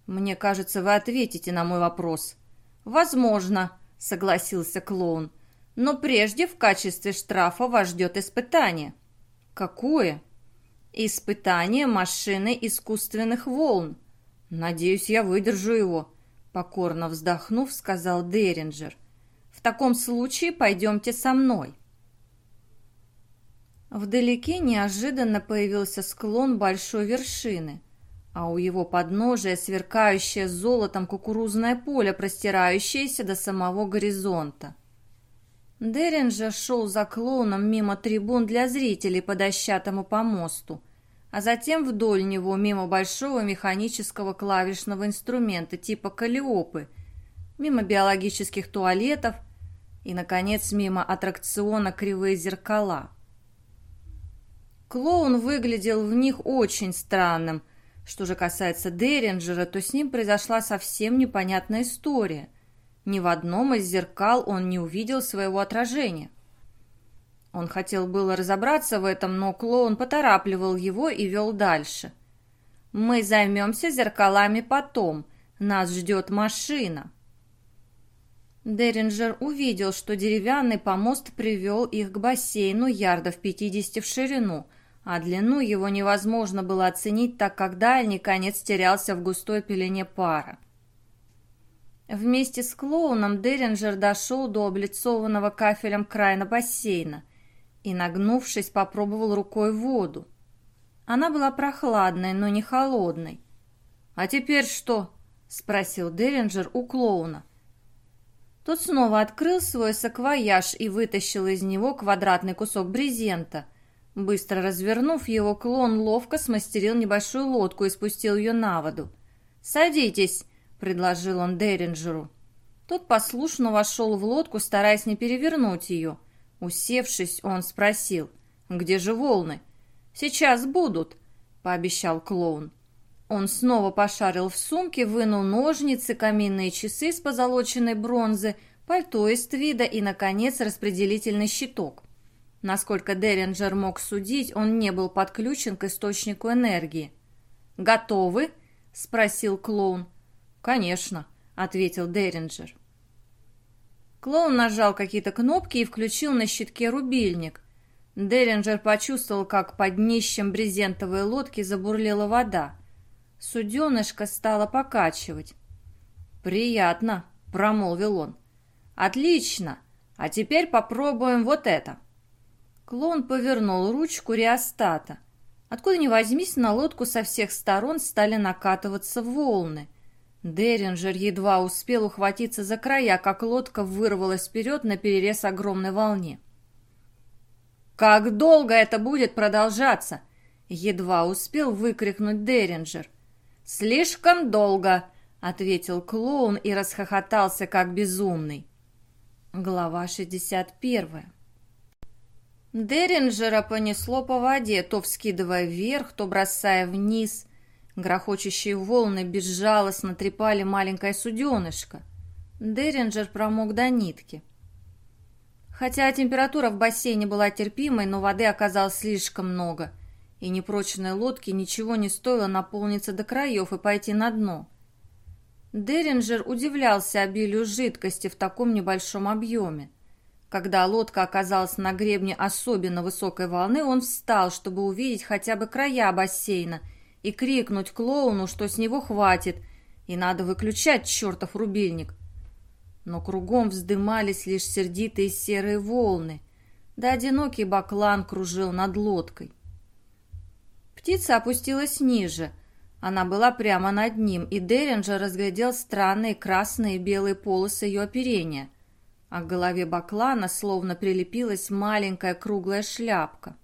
«Мне кажется, вы ответите на мой вопрос». «Возможно», — согласился клоун. «Но прежде в качестве штрафа вас ждет испытание». «Какое?» «Испытание машины искусственных волн». «Надеюсь, я выдержу его», Покорно вздохнув, сказал Деринджер. «В таком случае пойдемте со мной». Вдалеке неожиданно появился склон большой вершины, а у его подножия сверкающее золотом кукурузное поле, простирающееся до самого горизонта. Деринджер шел за клоуном мимо трибун для зрителей по дощатому помосту, а затем вдоль него мимо большого механического клавишного инструмента типа калиопы, мимо биологических туалетов и, наконец, мимо аттракциона «Кривые зеркала». Клоун выглядел в них очень странным, Что же касается Деринджера, то с ним произошла совсем непонятная история. Ни в одном из зеркал он не увидел своего отражения. Он хотел было разобраться в этом, но клоун поторапливал его и вел дальше. «Мы займемся зеркалами потом. Нас ждет машина». Деринджер увидел, что деревянный помост привел их к бассейну ярдов 50 в ширину, а длину его невозможно было оценить, так как дальний конец терялся в густой пелене пара. Вместе с клоуном Деринджер дошел до облицованного кафелем края бассейна и, нагнувшись, попробовал рукой воду. Она была прохладной, но не холодной. «А теперь что?» — спросил Деринджер у клоуна. Тот снова открыл свой саквояж и вытащил из него квадратный кусок брезента. Быстро развернув его, клон ловко смастерил небольшую лодку и спустил ее на воду. «Садитесь», — предложил он Деринджеру. Тот послушно вошел в лодку, стараясь не перевернуть ее. Усевшись, он спросил, «Где же волны?» «Сейчас будут», — пообещал клоун. Он снова пошарил в сумке, вынул ножницы, каминные часы с позолоченной бронзы, пальто из твида и, наконец, распределительный щиток. Насколько Деринджер мог судить, он не был подключен к источнику энергии. «Готовы?» — спросил клоун. «Конечно», — ответил Деринджер. Клоун нажал какие-то кнопки и включил на щитке рубильник. Деринджер почувствовал, как под днищем брезентовой лодки забурлила вода. Суденышко стало покачивать. «Приятно», — промолвил он. «Отлично! А теперь попробуем вот это». Клоун повернул ручку реостата. Откуда ни возьмись, на лодку со всех сторон стали накатываться волны. Деринджер едва успел ухватиться за края, как лодка вырвалась вперед на перерез огромной волне. «Как долго это будет продолжаться?» Едва успел выкрикнуть Деринджер. «Слишком долго», — ответил клоун и расхохотался, как безумный. Глава 61. Деринджера понесло по воде, то вскидывая вверх, то бросая вниз. Грохочущие волны безжалостно трепали маленькое суденышко. Деринджер промок до нитки. Хотя температура в бассейне была терпимой, но воды оказалось слишком много — и непрочной лодке ничего не стоило наполниться до краев и пойти на дно. Деринджер удивлялся обилию жидкости в таком небольшом объеме. Когда лодка оказалась на гребне особенно высокой волны, он встал, чтобы увидеть хотя бы края бассейна и крикнуть клоуну, что с него хватит, и надо выключать чертов рубильник. Но кругом вздымались лишь сердитые серые волны, да одинокий баклан кружил над лодкой. Птица опустилась ниже. Она была прямо над ним, и Деринджер разглядел странные красные и белые полосы ее оперения. А к голове баклана словно прилепилась маленькая круглая шляпка.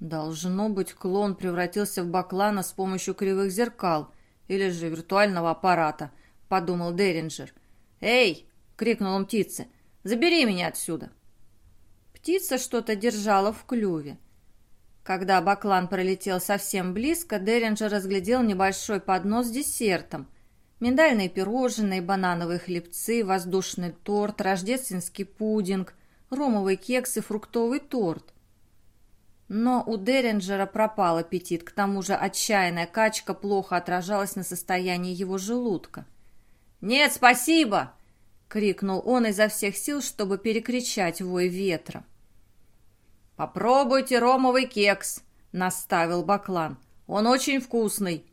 Должно быть, клон превратился в баклана с помощью кривых зеркал или же виртуального аппарата, подумал Деринджер. «Эй!» — крикнул он птице. «Забери меня отсюда!» Птица что-то держала в клюве. Когда баклан пролетел совсем близко, Деринджер разглядел небольшой поднос с десертом. Миндальные пирожные, банановые хлебцы, воздушный торт, рождественский пудинг, ромовый кекс и фруктовый торт. Но у Деринджера пропал аппетит, к тому же отчаянная качка плохо отражалась на состоянии его желудка. «Нет, спасибо!» — крикнул он изо всех сил, чтобы перекричать вой ветра. «Попробуйте ромовый кекс», — наставил Баклан. «Он очень вкусный».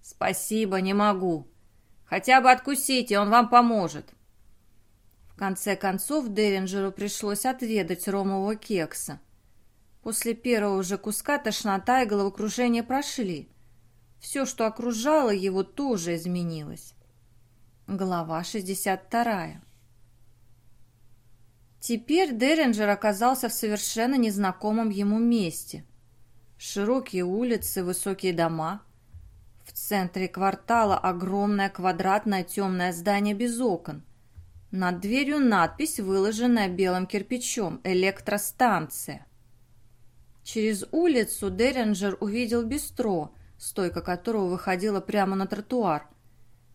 «Спасибо, не могу. Хотя бы откусите, он вам поможет». В конце концов Деринджеру пришлось отведать ромового кекса. После первого же куска тошнота и головокружение прошли. Все, что окружало его, тоже изменилось. Глава 62. Теперь Деринджер оказался в совершенно незнакомом ему месте. Широкие улицы, высокие дома. В центре квартала огромное квадратное темное здание без окон. Над дверью надпись, выложенная белым кирпичом «Электростанция». Через улицу Деринджер увидел бистро, стойка которого выходила прямо на тротуар.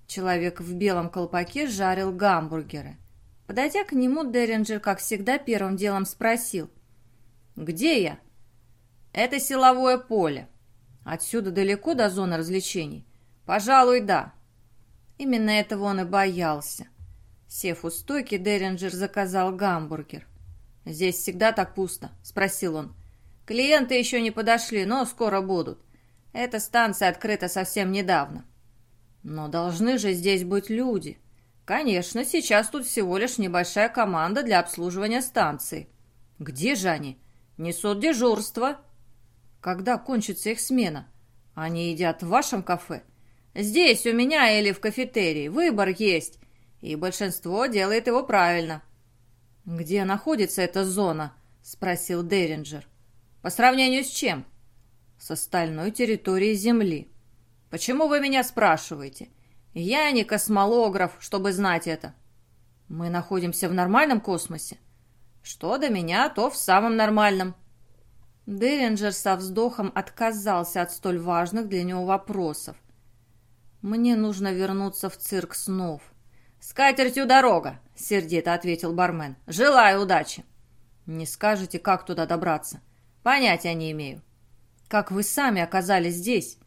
Человек в белом колпаке жарил гамбургеры. Подойдя к нему, Деринджер, как всегда, первым делом спросил. «Где я?» «Это силовое поле. Отсюда далеко до зоны развлечений?» «Пожалуй, да». Именно этого он и боялся. Сев у стойки, Деринджер заказал гамбургер. «Здесь всегда так пусто?» – спросил он. «Клиенты еще не подошли, но скоро будут. Эта станция открыта совсем недавно». «Но должны же здесь быть люди». «Конечно, сейчас тут всего лишь небольшая команда для обслуживания станции». «Где же они?» «Несут дежурство». «Когда кончится их смена?» «Они едят в вашем кафе?» «Здесь, у меня или в кафетерии. Выбор есть. И большинство делает его правильно». «Где находится эта зона?» — спросил Деринджер. «По сравнению с чем?» «С остальной территорией Земли». «Почему вы меня спрашиваете? Я не космолограф, чтобы знать это». «Мы находимся в нормальном космосе?» «Что до меня, то в самом нормальном». Деринджер со вздохом отказался от столь важных для него вопросов. «Мне нужно вернуться в цирк снов». «С катертью дорога», — сердито ответил бармен. «Желаю удачи». «Не скажете, как туда добраться?» «Понятия не имею». «Как вы сами оказались здесь?»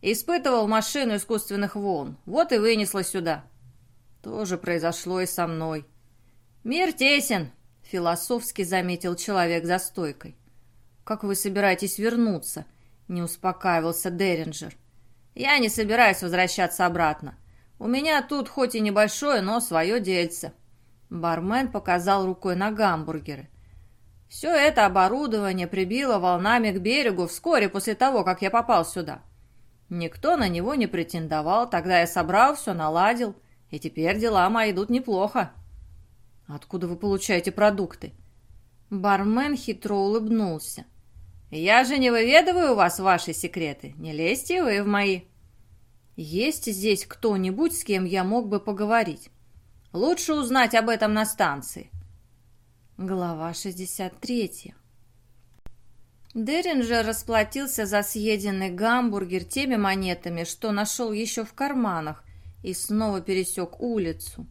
«Испытывал машину искусственных волн. Вот и вынесло сюда». «То произошло и со мной». «Мир тесен», — философски заметил человек за стойкой. «Как вы собираетесь вернуться?» — не успокаивался Деринджер. «Я не собираюсь возвращаться обратно. У меня тут хоть и небольшое, но свое дельце». Бармен показал рукой на гамбургеры. Все это оборудование прибило волнами к берегу вскоре после того, как я попал сюда. Никто на него не претендовал, тогда я собрал все, наладил, и теперь дела мои идут неплохо. Откуда вы получаете продукты? Бармен хитро улыбнулся. Я же не выведываю у вас ваши секреты, не лезьте вы в мои. Есть здесь кто-нибудь, с кем я мог бы поговорить? Лучше узнать об этом на станции. Глава 63. Деринджер расплатился за съеденный гамбургер теми монетами, что нашел еще в карманах, и снова пересек улицу.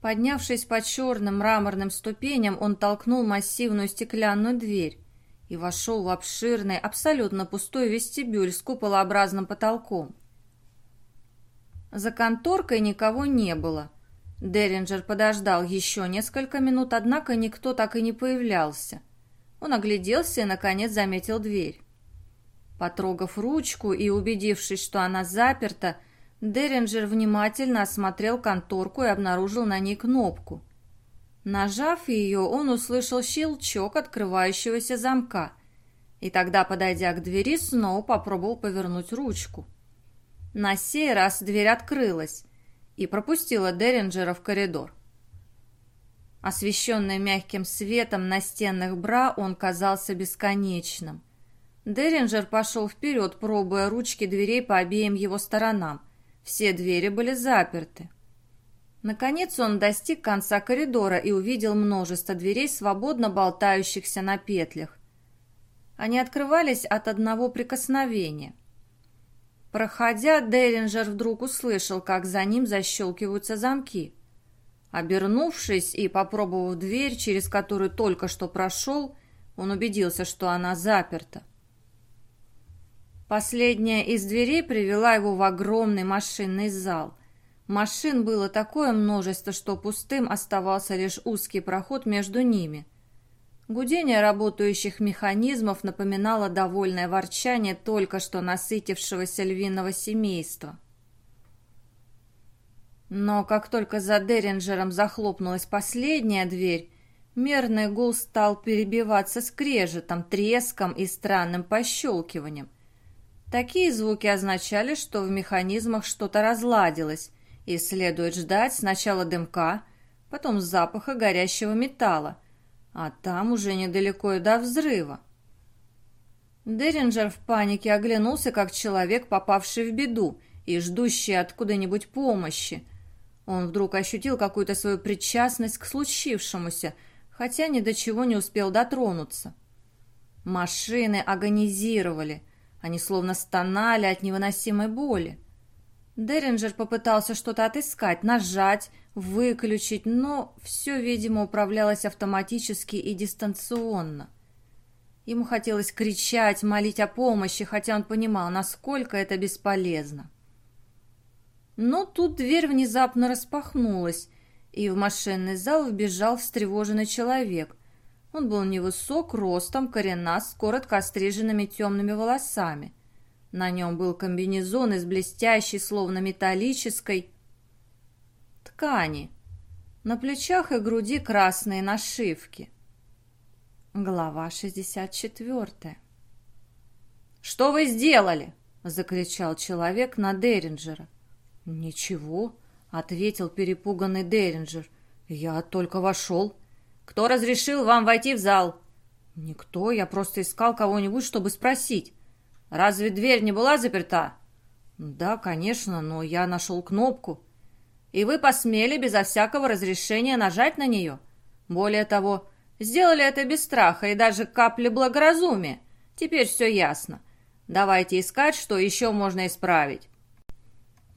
Поднявшись по черным мраморным ступеням, он толкнул массивную стеклянную дверь и вошел в обширный, абсолютно пустой вестибюль с куполообразным потолком. За конторкой никого не было. Деринджер подождал еще несколько минут, однако никто так и не появлялся. Он огляделся и, наконец, заметил дверь. Потрогав ручку и убедившись, что она заперта, Деринджер внимательно осмотрел конторку и обнаружил на ней кнопку. Нажав ее, он услышал щелчок открывающегося замка, и тогда, подойдя к двери, снова попробовал повернуть ручку. На сей раз дверь открылась и пропустила Деринджера в коридор. Освещенный мягким светом настенных бра, он казался бесконечным. Деринджер пошел вперед, пробуя ручки дверей по обеим его сторонам. Все двери были заперты. Наконец он достиг конца коридора и увидел множество дверей, свободно болтающихся на петлях. Они открывались от одного прикосновения – Проходя, Деринджер вдруг услышал, как за ним защелкиваются замки. Обернувшись и попробовав дверь, через которую только что прошел, он убедился, что она заперта. Последняя из дверей привела его в огромный машинный зал. Машин было такое множество, что пустым оставался лишь узкий проход между ними – Гудение работающих механизмов напоминало довольное ворчание только что насытившегося львиного семейства. Но как только за Деринджером захлопнулась последняя дверь, мерный гул стал перебиваться скрежетом, треском и странным пощелкиванием. Такие звуки означали, что в механизмах что-то разладилось, и следует ждать сначала дымка, потом запаха горящего металла, а там уже недалеко и до взрыва. Деринджер в панике оглянулся, как человек, попавший в беду и ждущий откуда-нибудь помощи. Он вдруг ощутил какую-то свою причастность к случившемуся, хотя ни до чего не успел дотронуться. Машины агонизировали. Они словно стонали от невыносимой боли. Деринджер попытался что-то отыскать, нажать, выключить, но все, видимо, управлялось автоматически и дистанционно. Ему хотелось кричать, молить о помощи, хотя он понимал, насколько это бесполезно. Но тут дверь внезапно распахнулась, и в машинный зал вбежал встревоженный человек. Он был невысок, ростом, коренас, с коротко остриженными темными волосами. На нем был комбинезон из блестящей, словно металлической, ткани. На плечах и груди красные нашивки. Глава 64 «Что вы сделали?» — закричал человек на Деринджера. «Ничего», — ответил перепуганный Деринджер. «Я только вошел». «Кто разрешил вам войти в зал?» «Никто, я просто искал кого-нибудь, чтобы спросить». «Разве дверь не была заперта?» «Да, конечно, но я нашел кнопку». «И вы посмели безо всякого разрешения нажать на нее? Более того, сделали это без страха и даже капли благоразумия. Теперь все ясно. Давайте искать, что еще можно исправить».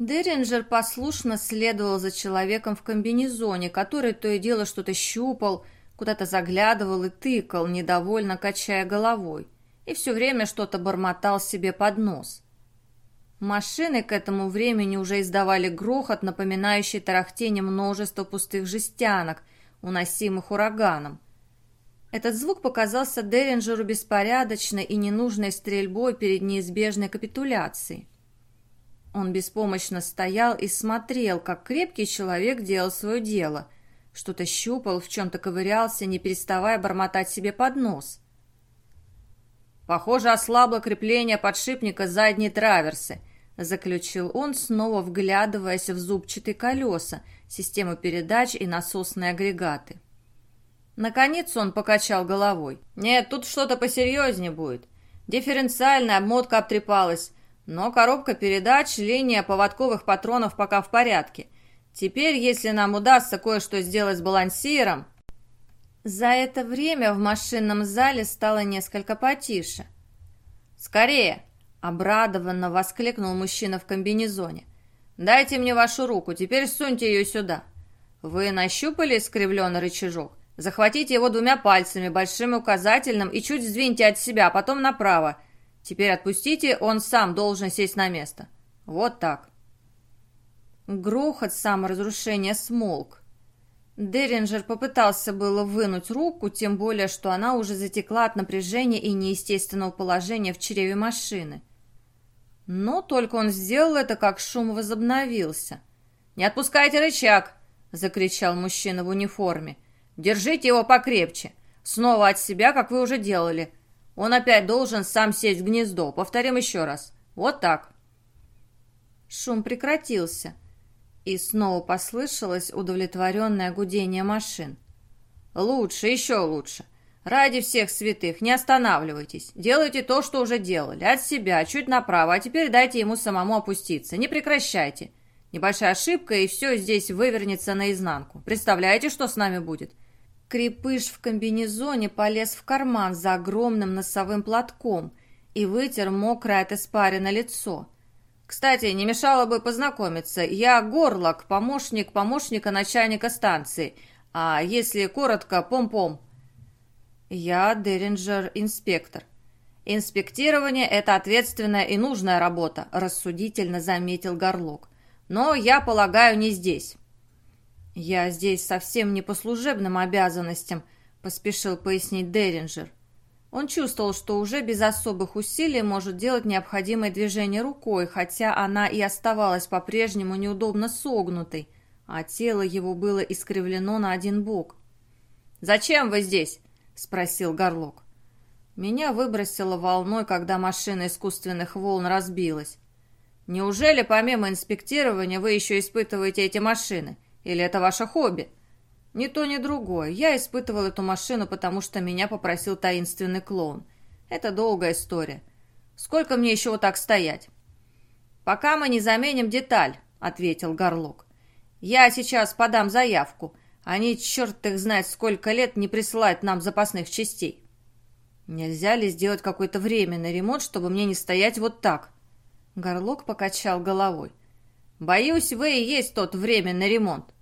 Деринджер послушно следовал за человеком в комбинезоне, который то и дело что-то щупал, куда-то заглядывал и тыкал, недовольно качая головой, и все время что-то бормотал себе под нос. Машины к этому времени уже издавали грохот, напоминающий тарахтение множества пустых жестянок, уносимых ураганом. Этот звук показался Деринджеру беспорядочной и ненужной стрельбой перед неизбежной капитуляцией. Он беспомощно стоял и смотрел, как крепкий человек делал свое дело. Что-то щупал, в чем-то ковырялся, не переставая бормотать себе под нос. «Похоже, ослабло крепление подшипника задней траверсы», заключил он, снова вглядываясь в зубчатые колеса, систему передач и насосные агрегаты. Наконец он покачал головой. «Нет, тут что-то посерьезнее будет. Дифференциальная обмотка обтрепалась. Но коробка передач, линия поводковых патронов пока в порядке. Теперь, если нам удастся кое-что сделать с балансиром... За это время в машинном зале стало несколько потише. «Скорее!» — обрадованно воскликнул мужчина в комбинезоне. «Дайте мне вашу руку, теперь суньте ее сюда. Вы нащупали искривленный рычажок? Захватите его двумя пальцами, большим и указательным, и чуть сдвиньте от себя, а потом направо. Теперь отпустите, он сам должен сесть на место. Вот так. Грохот саморазрушения смолк. Деринджер попытался было вынуть руку, тем более, что она уже затекла от напряжения и неестественного положения в чреве машины. Но только он сделал это, как шум возобновился. «Не отпускайте рычаг!» — закричал мужчина в униформе. «Держите его покрепче. Снова от себя, как вы уже делали. Он опять должен сам сесть в гнездо. Повторим еще раз. Вот так. Шум прекратился, и снова послышалось удовлетворенное гудение машин. «Лучше, еще лучше. Ради всех святых, не останавливайтесь. Делайте то, что уже делали. От себя, чуть направо, а теперь дайте ему самому опуститься. Не прекращайте. Небольшая ошибка, и все здесь вывернется наизнанку. Представляете, что с нами будет? Крепыш в комбинезоне полез в карман за огромным носовым платком и вытер мокрое от испарина лицо. «Кстати, не мешало бы познакомиться. Я Горлок, помощник помощника начальника станции. А если коротко, пом-пом». «Я Деринджер, инспектор». «Инспектирование – это ответственная и нужная работа», – рассудительно заметил Горлок. «Но, я полагаю, не здесь». «Я здесь совсем не по служебным обязанностям», — поспешил пояснить Деринджер. Он чувствовал, что уже без особых усилий может делать необходимое движение рукой, хотя она и оставалась по-прежнему неудобно согнутой, а тело его было искривлено на один бок. «Зачем вы здесь?» — спросил Горлок. Меня выбросило волной, когда машина искусственных волн разбилась. «Неужели помимо инспектирования вы еще испытываете эти машины?» Или это ваше хобби?» «Ни то, ни другое. Я испытывал эту машину, потому что меня попросил таинственный клоун. Это долгая история. Сколько мне еще вот так стоять?» «Пока мы не заменим деталь», — ответил Горлок. «Я сейчас подам заявку. Они, черт их знает, сколько лет не присылают нам запасных частей». Нельзя ли сделать какой-то временный ремонт, чтобы мне не стоять вот так? Горлок покачал головой. Боюсь, вы и есть тот временный ремонт.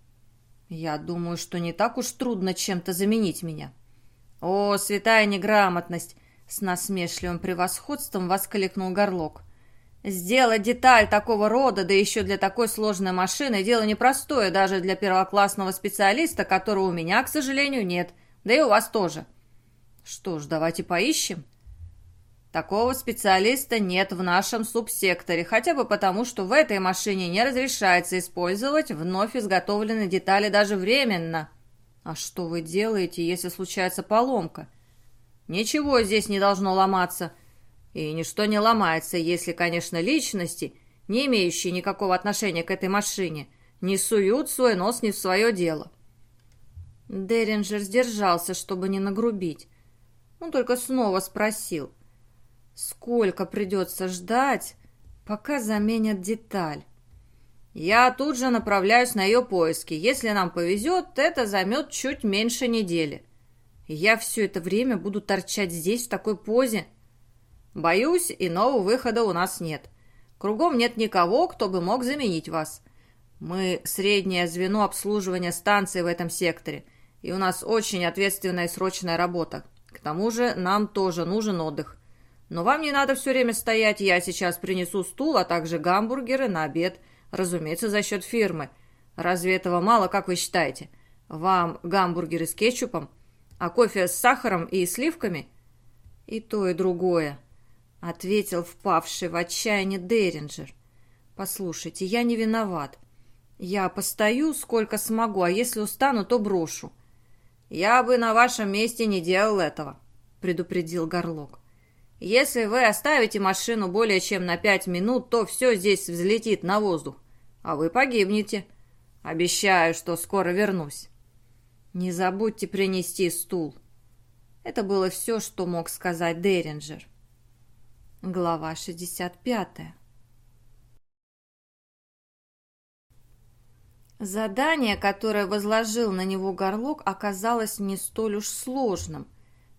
Я думаю, что не так уж трудно чем-то заменить меня. О, святая неграмотность! С насмешливым превосходством воскликнул Горлок. Сделать деталь такого рода, да еще для такой сложной машины, дело непростое даже для первоклассного специалиста, которого у меня, к сожалению, нет. Да и у вас тоже. Что ж, давайте поищем. Такого специалиста нет в нашем субсекторе, хотя бы потому, что в этой машине не разрешается использовать вновь изготовленные детали даже временно. А что вы делаете, если случается поломка? Ничего здесь не должно ломаться. И ничто не ломается, если, конечно, личности, не имеющие никакого отношения к этой машине, не суют свой нос не в свое дело. Деринджер сдержался, чтобы не нагрубить. Он только снова спросил, сколько придется ждать, пока заменят деталь. Я тут же направляюсь на ее поиски. Если нам повезет, это займет чуть меньше недели. Я все это время буду торчать здесь в такой позе, Боюсь, иного выхода у нас нет. Кругом нет никого, кто бы мог заменить вас. Мы среднее звено обслуживания станции в этом секторе, и у нас очень ответственная и срочная работа. К тому же нам тоже нужен отдых. Но вам не надо все время стоять, я сейчас принесу стул, а также гамбургеры на обед, разумеется, за счет фирмы. Разве этого мало, как вы считаете? Вам гамбургеры с кетчупом, а кофе с сахаром и сливками? И то, и другое. — ответил впавший в отчаяние Деринджер. «Послушайте, я не виноват. Я постою сколько смогу, а если устану, то брошу». «Я бы на вашем месте не делал этого», — предупредил Горлок. «Если вы оставите машину более чем на пять минут, то все здесь взлетит на воздух, а вы погибнете. Обещаю, что скоро вернусь». «Не забудьте принести стул». Это было все, что мог сказать Деринджер. Глава 65. Задание, которое возложил на него горлок, оказалось не столь уж сложным.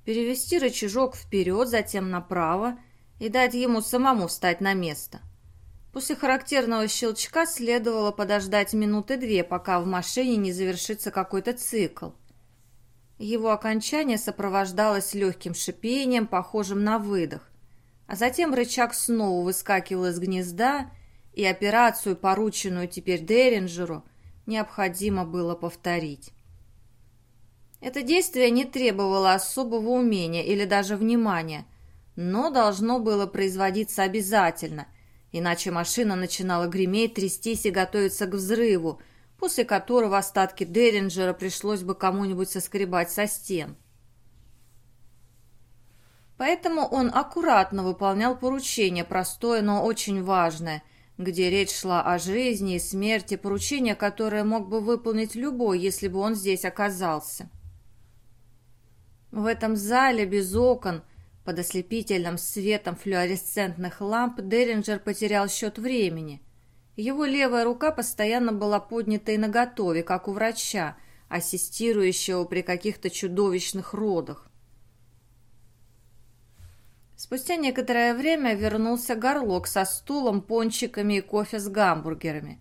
Перевести рычажок вперед, затем направо и дать ему самому встать на место. После характерного щелчка следовало подождать минуты две, пока в машине не завершится какой-то цикл. Его окончание сопровождалось легким шипением, похожим на выдох. А затем рычаг снова выскакивал из гнезда, и операцию, порученную теперь Деринджеру, необходимо было повторить. Это действие не требовало особого умения или даже внимания, но должно было производиться обязательно, иначе машина начинала греметь, трястись и готовиться к взрыву, после которого остатки Деринджера пришлось бы кому-нибудь соскребать со стен. Поэтому он аккуратно выполнял поручение, простое, но очень важное, где речь шла о жизни и смерти, поручение, которое мог бы выполнить любой, если бы он здесь оказался. В этом зале без окон, под ослепительным светом флуоресцентных ламп, Деринджер потерял счет времени. Его левая рука постоянно была поднята и наготове, как у врача, ассистирующего при каких-то чудовищных родах. Спустя некоторое время вернулся горлок со стулом, пончиками и кофе с гамбургерами.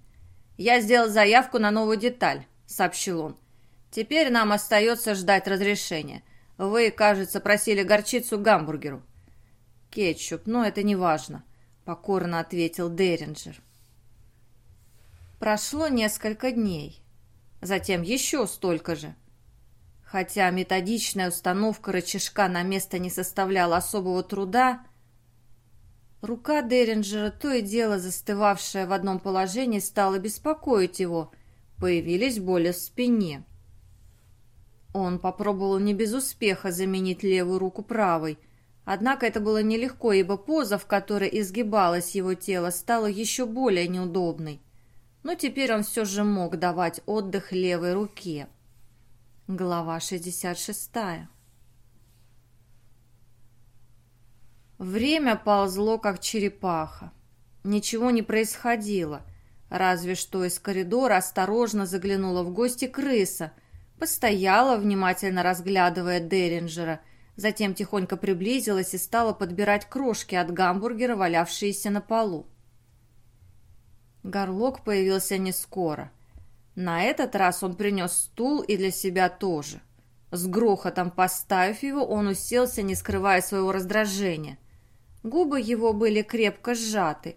«Я сделал заявку на новую деталь», — сообщил он. «Теперь нам остается ждать разрешения. Вы, кажется, просили горчицу к гамбургеру». «Кетчуп, но это не важно», — покорно ответил Деринджер. Прошло несколько дней. Затем еще столько же. Хотя методичная установка рычажка на место не составляла особого труда, рука Деринджера, то и дело застывавшая в одном положении, стала беспокоить его. Появились боли в спине. Он попробовал не без успеха заменить левую руку правой, однако это было нелегко, ибо поза, в которой изгибалось его тело, стала еще более неудобной. Но теперь он все же мог давать отдых левой руке. Глава 66. Время ползло, как черепаха. Ничего не происходило, разве что из коридора осторожно заглянула в гости крыса, постояла, внимательно разглядывая Деринджера, затем тихонько приблизилась и стала подбирать крошки от гамбургера, валявшиеся на полу. Горлок появился не скоро. На этот раз он принес стул и для себя тоже. С грохотом поставив его, он уселся, не скрывая своего раздражения. Губы его были крепко сжаты.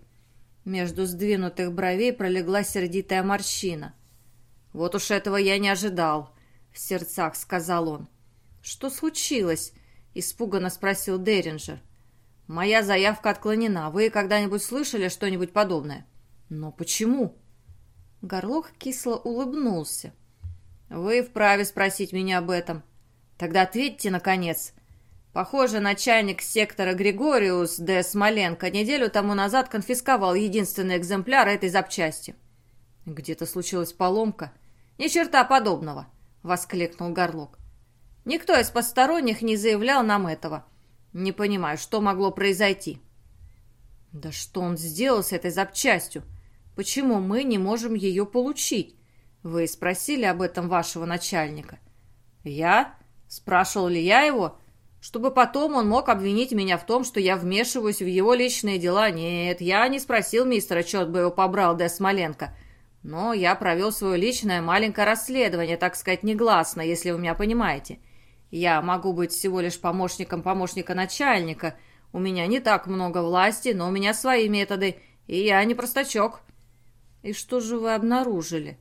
Между сдвинутых бровей пролегла сердитая морщина. «Вот уж этого я не ожидал», — в сердцах сказал он. «Что случилось?» — испуганно спросил Деринджер. «Моя заявка отклонена. Вы когда-нибудь слышали что-нибудь подобное?» «Но почему?» Горлох кисло улыбнулся. «Вы вправе спросить меня об этом. Тогда ответьте, наконец. Похоже, начальник сектора Григориус Д. Смоленко неделю тому назад конфисковал единственный экземпляр этой запчасти». «Где-то случилась поломка?» «Ни черта подобного!» — воскликнул Горлок. «Никто из посторонних не заявлял нам этого. Не понимаю, что могло произойти». «Да что он сделал с этой запчастью?» Почему мы не можем ее получить? Вы спросили об этом вашего начальника. Я? Спрашивал ли я его? Чтобы потом он мог обвинить меня в том, что я вмешиваюсь в его личные дела. Нет, я не спросил мистера, черт бы его побрал, Д. Смоленко. Но я провел свое личное маленькое расследование, так сказать, негласно, если вы меня понимаете. Я могу быть всего лишь помощником помощника начальника. У меня не так много власти, но у меня свои методы, и я не простачок. «И что же вы обнаружили?»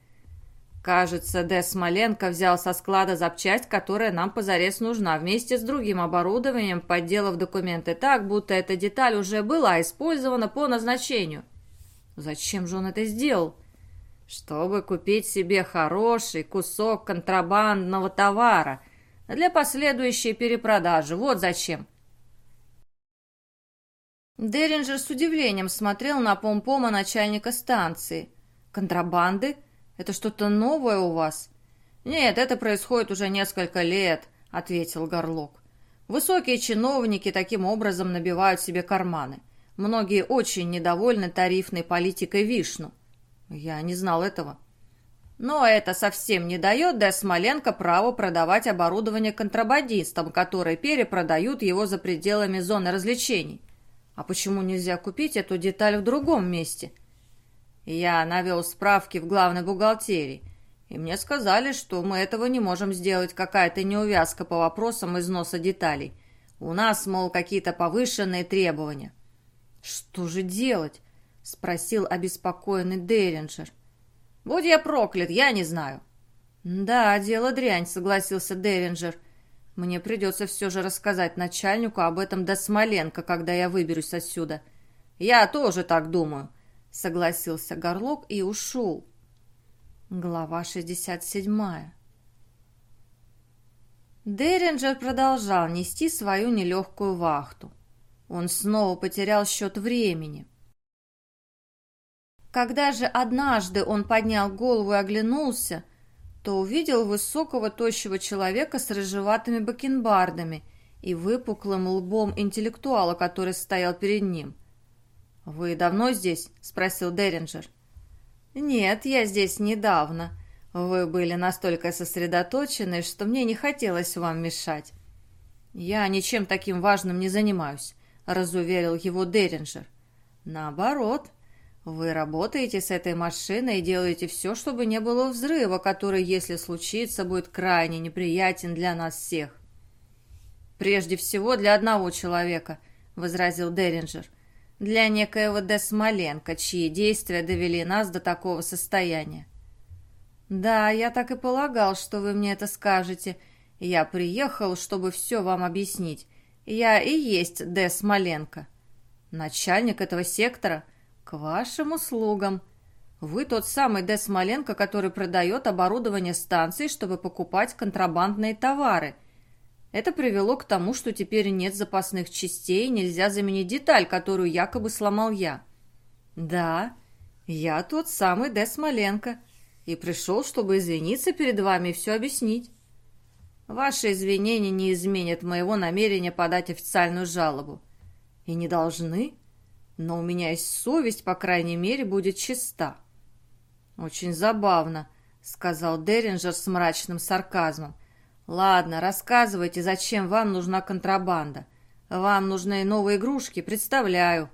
«Кажется, Д. Смоленко взял со склада запчасть, которая нам позарез нужна, вместе с другим оборудованием, подделав документы так, будто эта деталь уже была использована по назначению». «Зачем же он это сделал?» «Чтобы купить себе хороший кусок контрабандного товара для последующей перепродажи. Вот зачем». Деринджер с удивлением смотрел на помпома начальника станции. «Контрабанды? Это что-то новое у вас?» «Нет, это происходит уже несколько лет», — ответил Горлок. «Высокие чиновники таким образом набивают себе карманы. Многие очень недовольны тарифной политикой Вишну». «Я не знал этого». Но это совсем не дает Д. Смоленко право продавать оборудование контрабандистам, которые перепродают его за пределами зоны развлечений. А почему нельзя купить эту деталь в другом месте? Я навел справки в главной бухгалтерии, и мне сказали, что мы этого не можем сделать, какая-то неувязка по вопросам износа деталей. У нас, мол, какие-то повышенные требования. «Что же делать?» — спросил обеспокоенный Деринджер. «Будь я проклят, я не знаю». «Да, дело дрянь», — согласился Деринджер. Мне придется все же рассказать начальнику об этом до Смоленко, когда я выберусь отсюда. Я тоже так думаю, согласился Горлок и ушел. Глава 67 Деринджер продолжал нести свою нелегкую вахту. Он снова потерял счет времени. Когда же однажды он поднял голову и оглянулся, то увидел высокого тощего человека с рыжеватыми бакенбардами и выпуклым лбом интеллектуала, который стоял перед ним. «Вы давно здесь?» — спросил Деринджер. «Нет, я здесь недавно. Вы были настолько сосредоточены, что мне не хотелось вам мешать». «Я ничем таким важным не занимаюсь», — разуверил его Деринджер. «Наоборот, вы работаете с этой машиной и делаете все, чтобы не было взрыва, который, если случится, будет крайне неприятен для нас всех. «Прежде всего для одного человека», — возразил Деринджер. «Для некоего Де Смоленко, чьи действия довели нас до такого состояния». «Да, я так и полагал, что вы мне это скажете. Я приехал, чтобы все вам объяснить. Я и есть Де Смоленко». «Начальник этого сектора?» «К вашим услугам. Вы тот самый Д. Смоленко, который продает оборудование станции, чтобы покупать контрабандные товары. Это привело к тому, что теперь нет запасных частей, нельзя заменить деталь, которую якобы сломал я». «Да, я тот самый Д. Смоленко, и пришел, чтобы извиниться перед вами и все объяснить». Ваши извинения не изменят моего намерения подать официальную жалобу. И не должны? Но у меня есть совесть, по крайней мере, будет чиста». «Очень забавно», — сказал Деринджер с мрачным сарказмом. Ладно, рассказывайте, зачем вам нужна контрабанда. Вам нужны новые игрушки, представляю.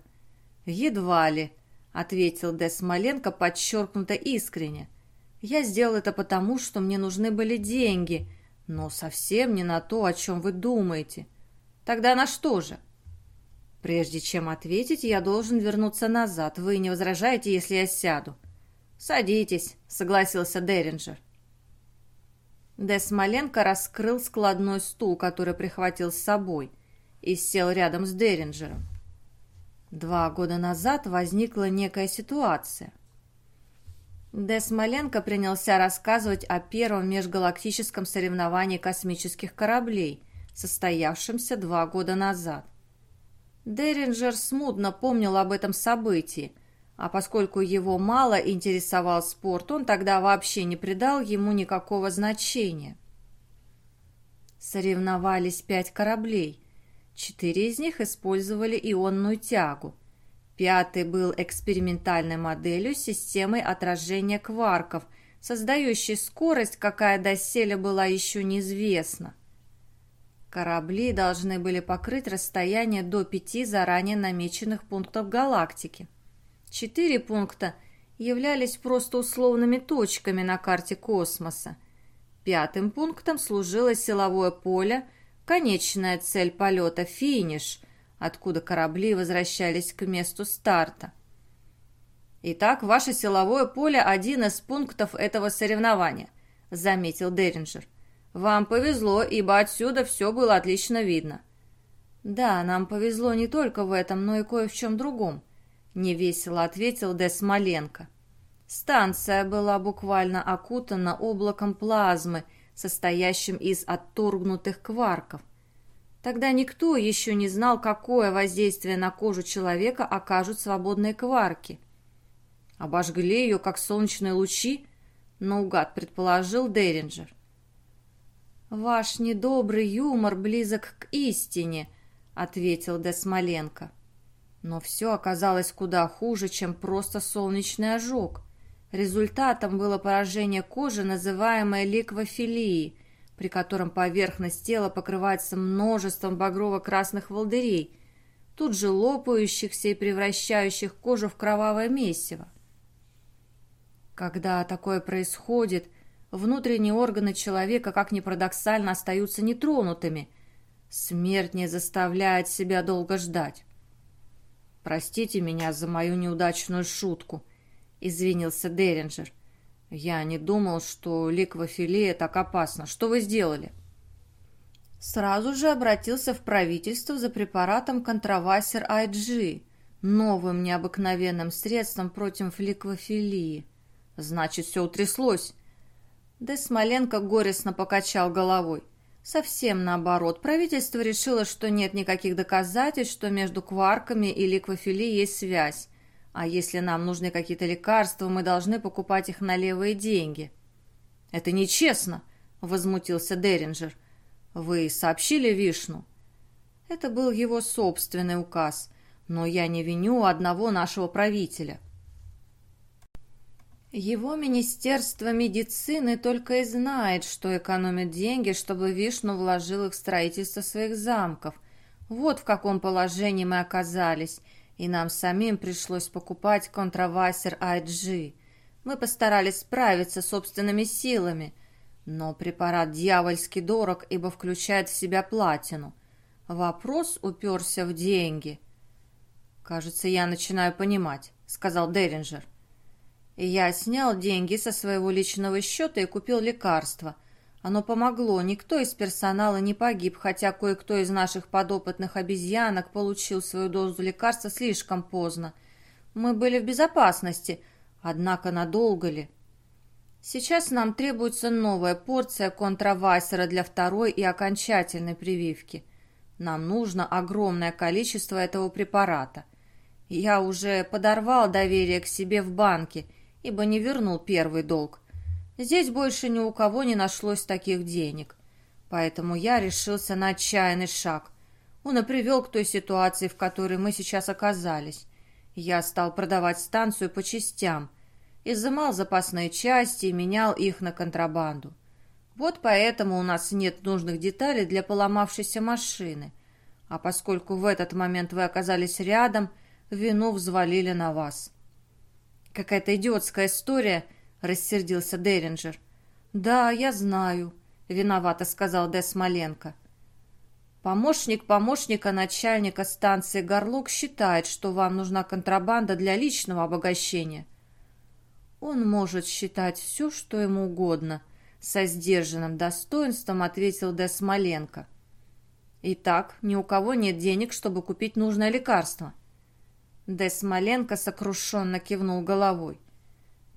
Едва ли, ответил Де Смоленко подчеркнуто искренне. Я сделал это потому, что мне нужны были деньги, но совсем не на то, о чем вы думаете. Тогда на что же? Прежде чем ответить, я должен вернуться назад. Вы не возражаете, если я сяду? Садитесь, согласился Деринджер. Де Смоленко раскрыл складной стул, который прихватил с собой, и сел рядом с Деринджером. Два года назад возникла некая ситуация. Де Смоленко принялся рассказывать о первом межгалактическом соревновании космических кораблей, состоявшемся два года назад. Деринджер смутно помнил об этом событии, а поскольку его мало интересовал спорт, он тогда вообще не придал ему никакого значения. Соревновались пять кораблей. Четыре из них использовали ионную тягу. Пятый был экспериментальной моделью с системой отражения кварков, создающей скорость, какая доселе была еще неизвестна. Корабли должны были покрыть расстояние до пяти заранее намеченных пунктов галактики. Четыре пункта являлись просто условными точками на карте космоса. Пятым пунктом служило силовое поле, конечная цель полета – финиш, откуда корабли возвращались к месту старта. «Итак, ваше силовое поле – один из пунктов этого соревнования», – заметил Деринджер. Вам повезло, ибо отсюда все было отлично видно. Да, нам повезло не только в этом, но и кое в чем другом, невесело ответил Де Смоленко. Станция была буквально окутана облаком плазмы, состоящим из отторгнутых кварков. Тогда никто еще не знал, какое воздействие на кожу человека окажут свободные кварки. Обожгли ее, как солнечные лучи, наугад предположил Деринджер. «Ваш недобрый юмор близок к истине», — ответил Десмоленко. Но все оказалось куда хуже, чем просто солнечный ожог. Результатом было поражение кожи, называемое ликвофилией, при котором поверхность тела покрывается множеством багрово-красных волдырей, тут же лопающихся и превращающих кожу в кровавое месиво. Когда такое происходит, Внутренние органы человека, как ни парадоксально, остаются нетронутыми. Смерть не заставляет себя долго ждать. «Простите меня за мою неудачную шутку», — извинился Деринджер. «Я не думал, что ликвофилия так опасно. Что вы сделали?» Сразу же обратился в правительство за препаратом контравасер IG, новым необыкновенным средством против ликвофилии. «Значит, все утряслось», да Смоленко горестно покачал головой. Совсем наоборот, правительство решило, что нет никаких доказательств, что между кварками и ликвофилией есть связь. А если нам нужны какие-то лекарства, мы должны покупать их на левые деньги. «Это нечестно!» — возмутился Деринджер. «Вы сообщили Вишну?» Это был его собственный указ, но я не виню одного нашего правителя. Его Министерство медицины только и знает, что экономит деньги, чтобы Вишну вложил их в строительство своих замков. Вот в каком положении мы оказались, и нам самим пришлось покупать контравасер IG. Мы постарались справиться собственными силами, но препарат дьявольски дорог, ибо включает в себя платину. Вопрос уперся в деньги. «Кажется, я начинаю понимать», — сказал Деринджер. Я снял деньги со своего личного счета и купил лекарство. Оно помогло, никто из персонала не погиб, хотя кое-кто из наших подопытных обезьянок получил свою дозу лекарства слишком поздно. Мы были в безопасности, однако надолго ли? Сейчас нам требуется новая порция контравайсера для второй и окончательной прививки. Нам нужно огромное количество этого препарата. Я уже подорвал доверие к себе в банке – ибо не вернул первый долг. Здесь больше ни у кого не нашлось таких денег. Поэтому я решился на отчаянный шаг. Он и привел к той ситуации, в которой мы сейчас оказались. Я стал продавать станцию по частям, изымал запасные части и менял их на контрабанду. Вот поэтому у нас нет нужных деталей для поломавшейся машины. А поскольку в этот момент вы оказались рядом, вину взвалили на вас. Какая-то идиотская история, рассердился Деринджер. Да, я знаю, виновато сказал Де Смоленко. Помощник помощника начальника станции Горлок считает, что вам нужна контрабанда для личного обогащения. Он может считать все, что ему угодно, со сдержанным достоинством ответил Де Смоленко. Итак, ни у кого нет денег, чтобы купить нужное лекарство. Де Смоленко сокрушенно кивнул головой.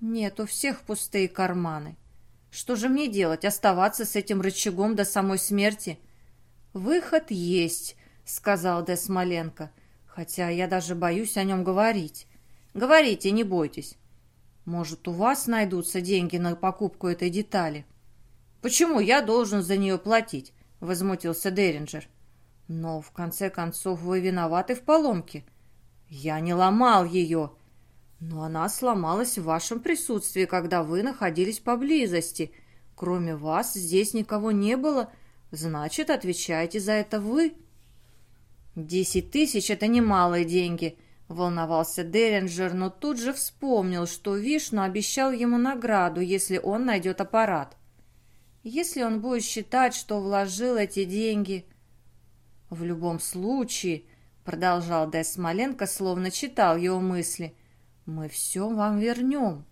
Нет, у всех пустые карманы. Что же мне делать, оставаться с этим рычагом до самой смерти? Выход есть, сказал Де Смоленко, хотя я даже боюсь о нем говорить. Говорите, не бойтесь. Может, у вас найдутся деньги на покупку этой детали? Почему я должен за нее платить? Возмутился Деринджер. Но, в конце концов, вы виноваты в поломке. Я не ломал ее. Но она сломалась в вашем присутствии, когда вы находились поблизости. Кроме вас здесь никого не было. Значит, отвечаете за это вы. Десять тысяч — это немалые деньги — Волновался Деринджер, но тут же вспомнил, что Вишну обещал ему награду, если он найдет аппарат. Если он будет считать, что вложил эти деньги... В любом случае, продолжал Дэ Смоленко, словно читал его мысли, мы все вам вернем.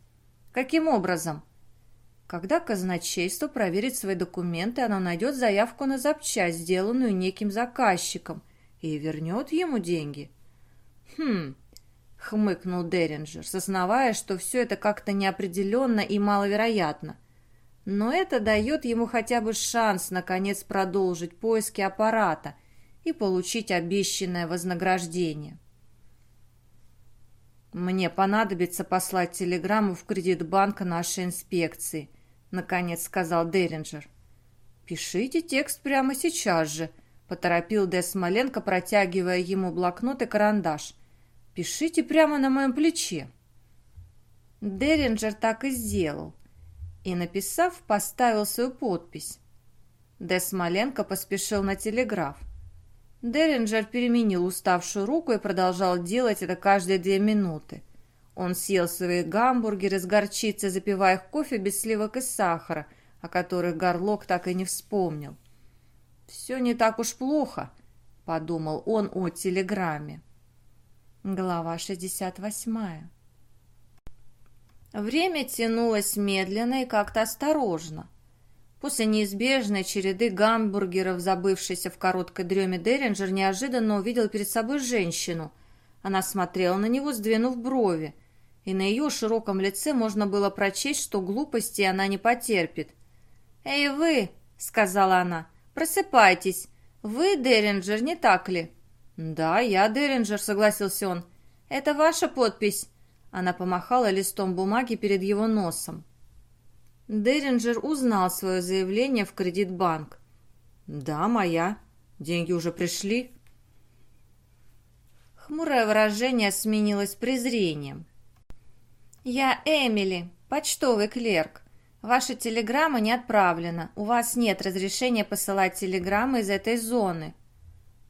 Каким образом? Когда казначейство проверит свои документы, оно найдет заявку на запчасть, сделанную неким заказчиком, и вернет ему деньги. — «Хм...» — хмыкнул Деринджер, сознавая, что все это как-то неопределенно и маловероятно. Но это дает ему хотя бы шанс, наконец, продолжить поиски аппарата и получить обещанное вознаграждение. «Мне понадобится послать телеграмму в кредитбанк нашей инспекции», — наконец сказал Деринджер. «Пишите текст прямо сейчас же», — поторопил Де Смоленко, протягивая ему блокнот и карандаш. Пишите прямо на моем плече». Деринджер так и сделал. И, написав, поставил свою подпись. Де Смоленко поспешил на телеграф. Деринджер переменил уставшую руку и продолжал делать это каждые две минуты. Он съел свои гамбургеры с горчицей, запивая их кофе без сливок и сахара, о которых Горлок так и не вспомнил. «Все не так уж плохо», — подумал он о телеграмме. Глава 68. Время тянулось медленно и как-то осторожно. После неизбежной череды гамбургеров, забывшийся в короткой дреме Деринджер, неожиданно увидел перед собой женщину. Она смотрела на него, сдвинув брови, и на ее широком лице можно было прочесть, что глупости она не потерпит. «Эй, вы!» — сказала она. «Просыпайтесь! Вы, Деринджер, не так ли?» «Да, я Деринджер», — согласился он. «Это ваша подпись?» Она помахала листом бумаги перед его носом. Деринджер узнал свое заявление в кредитбанк. «Да, моя. Деньги уже пришли?» Хмурое выражение сменилось презрением. «Я Эмили, почтовый клерк. Ваша телеграмма не отправлена. У вас нет разрешения посылать телеграммы из этой зоны.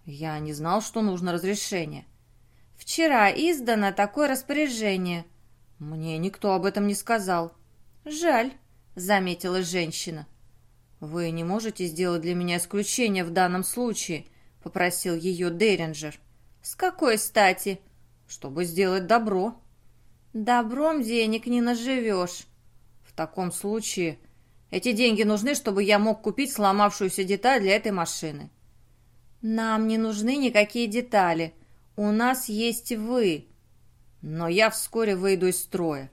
Я не знал, что нужно разрешение. Вчера издано такое распоряжение. Мне никто об этом не сказал. Жаль, заметила женщина. Вы не можете сделать для меня исключение в данном случае, попросил ее Деринджер. С какой стати? Чтобы сделать добро. Добром денег не наживешь. В таком случае эти деньги нужны, чтобы я мог купить сломавшуюся деталь для этой машины. «Нам не нужны никакие детали. У нас есть вы. Но я вскоре выйду из строя.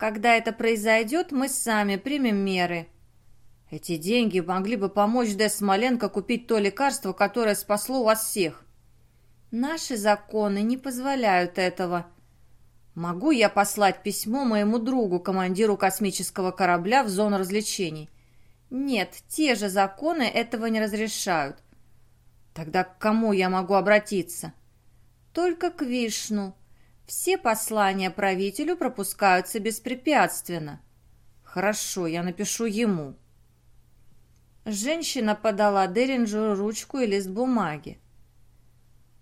Когда это произойдет, мы сами примем меры». Эти деньги могли бы помочь Де Смоленко купить то лекарство, которое спасло вас всех. Наши законы не позволяют этого. Могу я послать письмо моему другу, командиру космического корабля в зону развлечений? Нет, те же законы этого не разрешают. Тогда к кому я могу обратиться? Только к Вишну. Все послания правителю пропускаются беспрепятственно. Хорошо, я напишу ему. Женщина подала Деринджеру ручку и лист бумаги.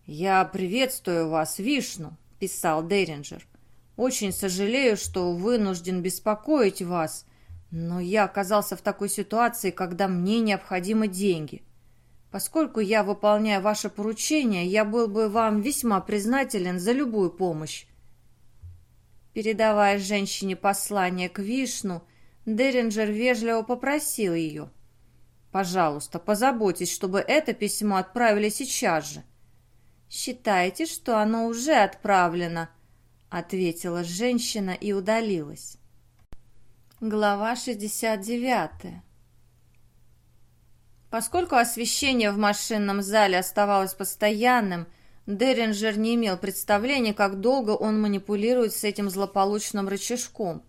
«Я приветствую вас, Вишну», — писал Деринджер. «Очень сожалею, что вынужден беспокоить вас, но я оказался в такой ситуации, когда мне необходимы деньги. Поскольку я выполняю ваше поручение, я был бы вам весьма признателен за любую помощь». Передавая женщине послание к Вишну, Деринджер вежливо попросил ее. «Пожалуйста, позаботьтесь, чтобы это письмо отправили сейчас же». «Считайте, что оно уже отправлено», — ответила женщина и удалилась. Глава 69 Поскольку освещение в машинном зале оставалось постоянным, Деринджер не имел представления, как долго он манипулирует с этим злополучным рычажком.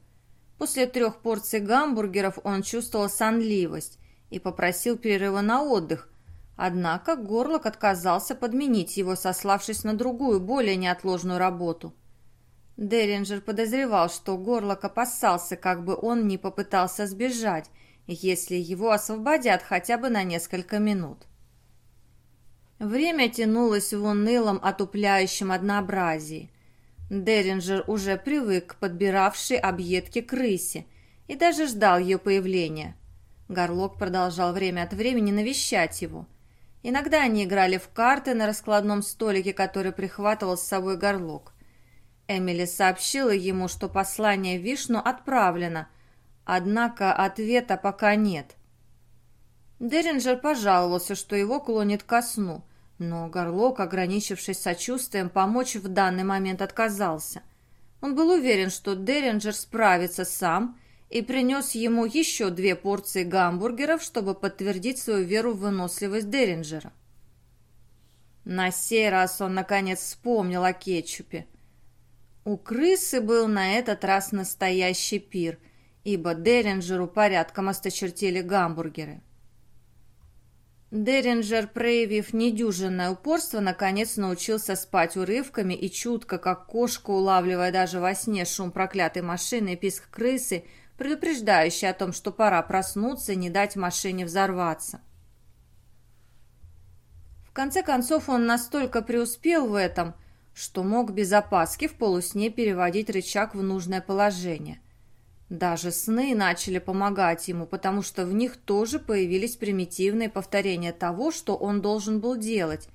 После трех порций гамбургеров он чувствовал сонливость и попросил перерыва на отдых, Однако Горлок отказался подменить его, сославшись на другую, более неотложную работу. Деринджер подозревал, что Горлок опасался, как бы он не попытался сбежать, если его освободят хотя бы на несколько минут. Время тянулось в унылом, отупляющем однообразии. Деринджер уже привык к подбиравшей объедки крысе и даже ждал ее появления. Горлок продолжал время от времени навещать его – Иногда они играли в карты на раскладном столике, который прихватывал с собой горлок. Эмили сообщила ему, что послание Вишну отправлено, однако ответа пока нет. Деринджер пожаловался, что его клонит ко сну, но Горлок, ограничившись сочувствием, помочь в данный момент отказался. Он был уверен, что Деринджер справится сам и принес ему еще две порции гамбургеров, чтобы подтвердить свою веру в выносливость Деринджера. На сей раз он, наконец, вспомнил о кетчупе. У крысы был на этот раз настоящий пир, ибо Деринджеру порядком осточертели гамбургеры. Деринджер, проявив недюжинное упорство, наконец научился спать урывками и чутко, как кошка, улавливая даже во сне шум проклятой машины и писк крысы, предупреждающий о том, что пора проснуться и не дать машине взорваться. В конце концов, он настолько преуспел в этом, что мог без опаски в полусне переводить рычаг в нужное положение. Даже сны начали помогать ему, потому что в них тоже появились примитивные повторения того, что он должен был делать,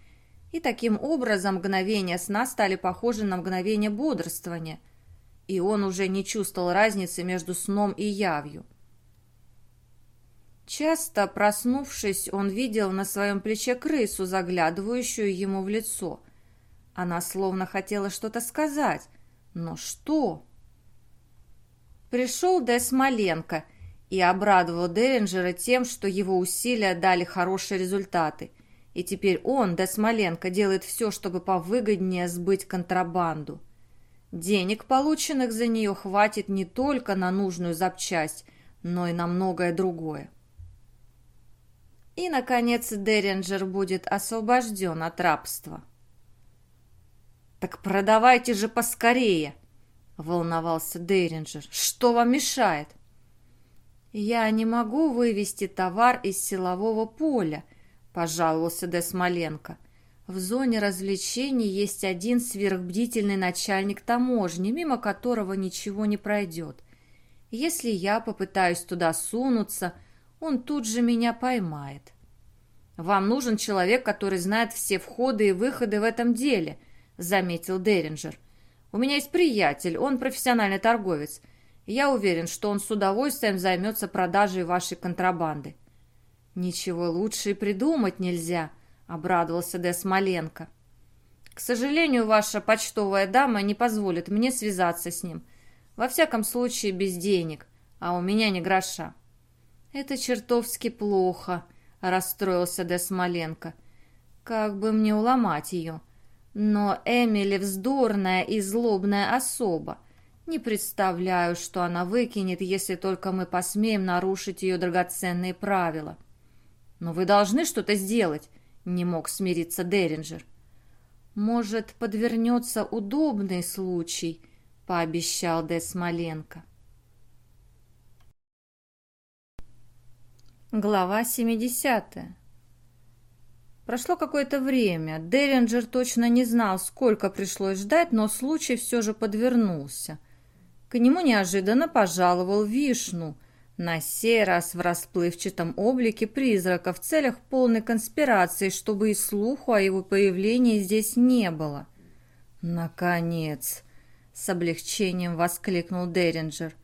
и таким образом мгновения сна стали похожи на мгновение бодрствования – и он уже не чувствовал разницы между сном и явью. Часто, проснувшись, он видел на своем плече крысу, заглядывающую ему в лицо. Она словно хотела что-то сказать. Но что? Пришел Дэ Смоленко и обрадовал Деринджера тем, что его усилия дали хорошие результаты. И теперь он, Дэ Смоленко, делает все, чтобы повыгоднее сбыть контрабанду. Денег, полученных за нее, хватит не только на нужную запчасть, но и на многое другое. И, наконец, Деринджер будет освобожден от рабства. «Так продавайте же поскорее!» — волновался Деринджер. «Что вам мешает?» «Я не могу вывести товар из силового поля», — пожаловался Десмоленко. В зоне развлечений есть один сверхбдительный начальник таможни, мимо которого ничего не пройдет. Если я попытаюсь туда сунуться, он тут же меня поймает. «Вам нужен человек, который знает все входы и выходы в этом деле», — заметил Деринджер. «У меня есть приятель, он профессиональный торговец. Я уверен, что он с удовольствием займется продажей вашей контрабанды». «Ничего лучше и придумать нельзя», —— обрадовался Де Смоленко. «К сожалению, ваша почтовая дама не позволит мне связаться с ним. Во всяком случае, без денег, а у меня не гроша». «Это чертовски плохо», — расстроился Де Смоленко. «Как бы мне уломать ее?» Но Эмили вздорная и злобная особа. Не представляю, что она выкинет, если только мы посмеем нарушить ее драгоценные правила. Но вы должны что-то сделать. Не мог смириться Деринджер. «Может, подвернется удобный случай», — пообещал Де Смоленко. Глава 70. Прошло какое-то время. Деринджер точно не знал, сколько пришлось ждать, но случай все же подвернулся. К нему неожиданно пожаловал Вишну, на сей раз в расплывчатом облике призрака в целях полной конспирации, чтобы и слуху о его появлении здесь не было. «Наконец!» — с облегчением воскликнул Деринджер.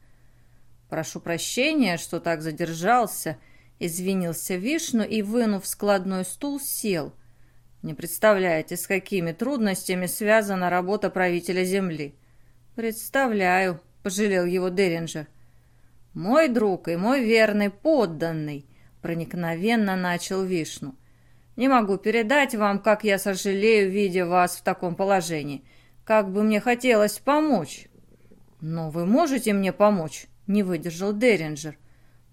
«Прошу прощения, что так задержался», — Извинился Вишну и, вынув складной стул, сел. Не представляете, с какими трудностями связана работа правителя Земли. Представляю, пожалел его Деринджер. Мой друг и мой верный подданный, проникновенно начал Вишну. Не могу передать вам, как я сожалею, видя вас в таком положении. Как бы мне хотелось помочь. Но вы можете мне помочь, не выдержал Деринджер.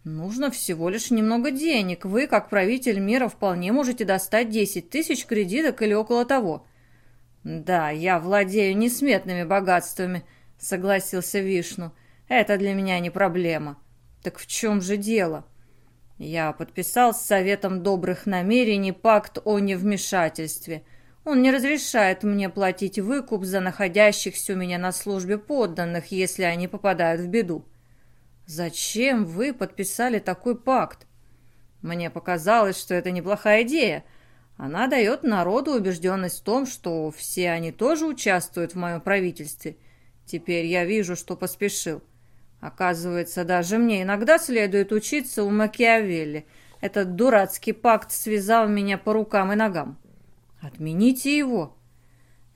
Нужно всего лишь немного денег. Вы, как правитель мира, вполне можете достать 10 тысяч кредиток или около того. Да, я владею несметными богатствами, согласился Вишну. Это для меня не проблема. Так в чем же дело? Я подписал с Советом добрых намерений пакт о невмешательстве. Он не разрешает мне платить выкуп за находящихся у меня на службе подданных, если они попадают в беду. «Зачем вы подписали такой пакт?» «Мне показалось, что это неплохая идея. Она дает народу убежденность в том, что все они тоже участвуют в моем правительстве. Теперь я вижу, что поспешил. Оказывается, даже мне иногда следует учиться у Макиавелли. Этот дурацкий пакт связал меня по рукам и ногам. Отмените его.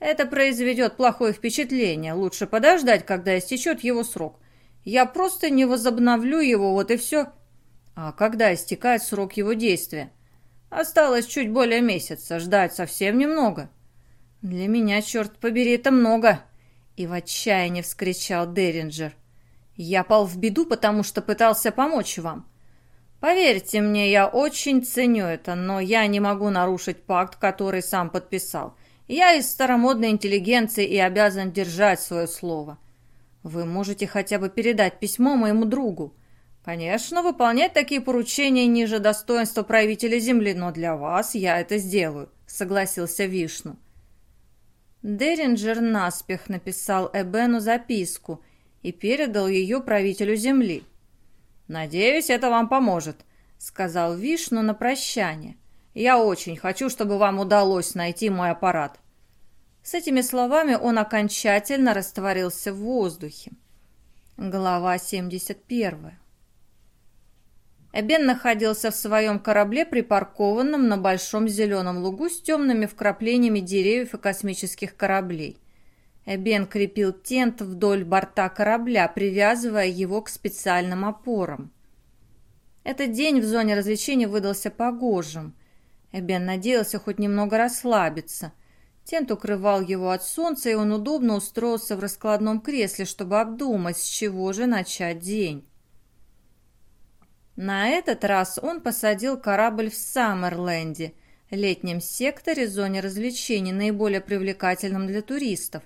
Это произведет плохое впечатление. Лучше подождать, когда истечет его срок. Я просто не возобновлю его, вот и все. А когда истекает срок его действия? Осталось чуть более месяца, ждать совсем немного. Для меня, черт побери, это много. И в отчаянии вскричал Деринджер. Я пал в беду, потому что пытался помочь вам. Поверьте мне, я очень ценю это, но я не могу нарушить пакт, который сам подписал. Я из старомодной интеллигенции и обязан держать свое слово. Вы можете хотя бы передать письмо моему другу. Конечно, выполнять такие поручения ниже достоинства правителя земли, но для вас я это сделаю, согласился Вишну. Деринджер наспех написал Эбену записку и передал ее правителю земли. «Надеюсь, это вам поможет», — сказал Вишну на прощание. «Я очень хочу, чтобы вам удалось найти мой аппарат. С этими словами он окончательно растворился в воздухе. Глава 71. Эбен находился в своем корабле, припаркованном на большом зеленом лугу с темными вкраплениями деревьев и космических кораблей. Эбен крепил тент вдоль борта корабля, привязывая его к специальным опорам. Этот день в зоне развлечений выдался погожим. Эбен надеялся хоть немного расслабиться – Тент укрывал его от солнца, и он удобно устроился в раскладном кресле, чтобы обдумать, с чего же начать день. На этот раз он посадил корабль в Саммерленде, летнем секторе, зоне развлечений, наиболее привлекательном для туристов.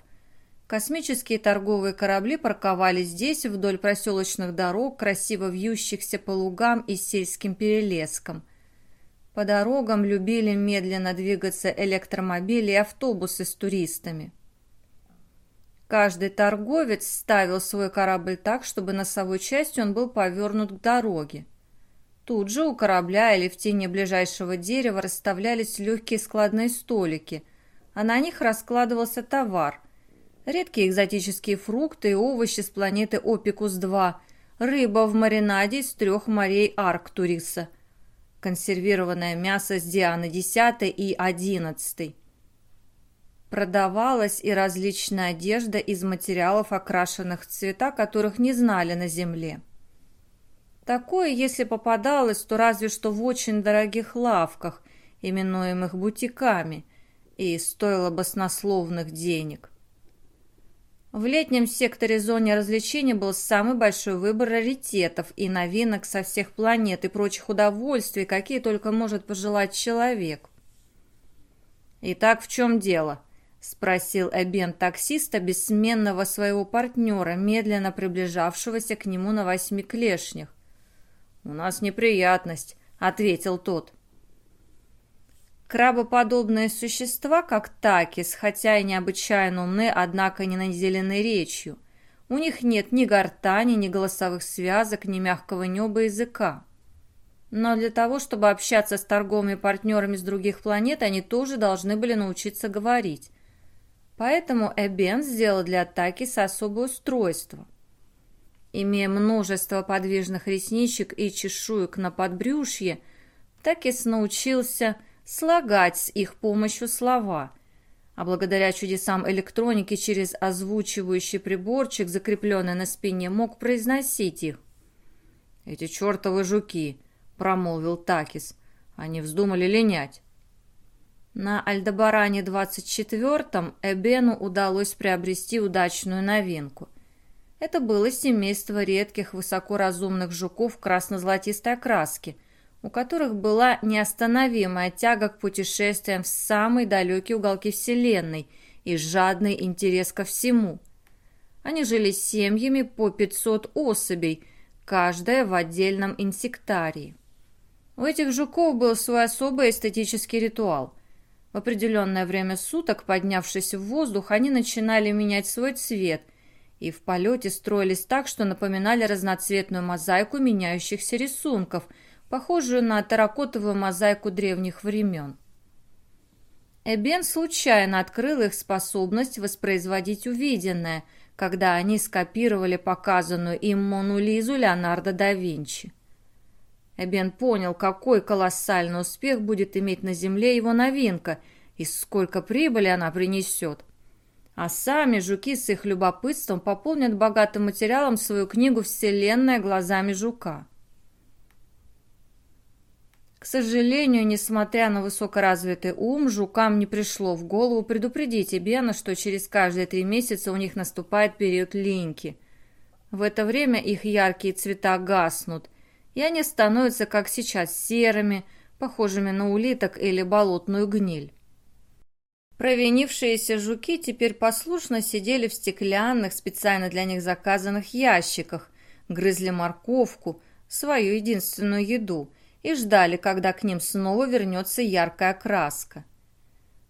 Космические торговые корабли парковались здесь вдоль проселочных дорог, красиво вьющихся по лугам и сельским перелескам – по дорогам любили медленно двигаться электромобили и автобусы с туристами. Каждый торговец ставил свой корабль так, чтобы носовой частью он был повернут к дороге. Тут же у корабля или в тени ближайшего дерева расставлялись легкие складные столики, а на них раскладывался товар. Редкие экзотические фрукты и овощи с планеты Опикус-2, рыба в маринаде из трех морей Арктуриса – консервированное мясо с Дианы 10 и 11. Продавалась и различная одежда из материалов, окрашенных цвета, которых не знали на земле. Такое, если попадалось, то разве что в очень дорогих лавках, именуемых бутиками, и стоило баснословных денег. В летнем секторе зоне развлечений был самый большой выбор раритетов и новинок со всех планет и прочих удовольствий, какие только может пожелать человек. «Итак, в чем дело?» — спросил Эбен таксиста, бессменного своего партнера, медленно приближавшегося к нему на восьми клешнях. «У нас неприятность», —— ответил тот. Крабоподобные существа, как такис, хотя и необычайно умны, однако не наделены речью. У них нет ни гортани, ни голосовых связок, ни мягкого неба языка. Но для того, чтобы общаться с торговыми партнерами с других планет, они тоже должны были научиться говорить. Поэтому Эбен сделал для Такиса особое устройство. Имея множество подвижных ресничек и чешуек на подбрюшье, Такис научился слагать с их помощью слова, а благодаря чудесам электроники через озвучивающий приборчик, закрепленный на спине, мог произносить их. «Эти чертовы жуки!» — промолвил Такис. «Они вздумали линять». На Альдебаране 24-м Эбену удалось приобрести удачную новинку. Это было семейство редких высокоразумных жуков красно-золотистой окраски — у которых была неостановимая тяга к путешествиям в самые далекие уголки Вселенной и жадный интерес ко всему. Они жили семьями по 500 особей, каждая в отдельном инсектарии. У этих жуков был свой особый эстетический ритуал. В определенное время суток, поднявшись в воздух, они начинали менять свой цвет и в полете строились так, что напоминали разноцветную мозаику меняющихся рисунков – похожую на терракотовую мозаику древних времен. Эбен случайно открыл их способность воспроизводить увиденное, когда они скопировали показанную им Мону Лизу Леонардо да Винчи. Эбен понял, какой колоссальный успех будет иметь на Земле его новинка и сколько прибыли она принесет. А сами жуки с их любопытством пополнят богатым материалом свою книгу «Вселенная глазами жука». Сожалению, несмотря на высокоразвитый ум, жукам не пришло в голову предупредить Эбена, что через каждые три месяца у них наступает период линьки. В это время их яркие цвета гаснут, и они становятся, как сейчас, серыми, похожими на улиток или болотную гниль. Провинившиеся жуки теперь послушно сидели в стеклянных, специально для них заказанных ящиках, грызли морковку, свою единственную еду – и ждали, когда к ним снова вернется яркая краска.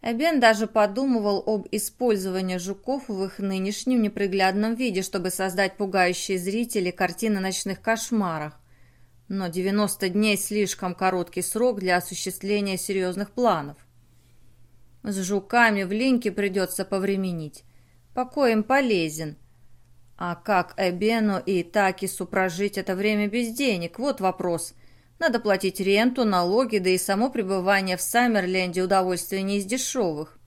Эбен даже подумывал об использовании жуков в их нынешнем неприглядном виде, чтобы создать пугающие зрители картины ночных кошмарах. Но 90 дней слишком короткий срок для осуществления серьезных планов. С жуками в линьке придется повременить. Покой им полезен. А как Эбену и Такису прожить это время без денег? Вот вопрос – надо платить ренту, налоги, да и само пребывание в Саммерленде удовольствие не из дешевых.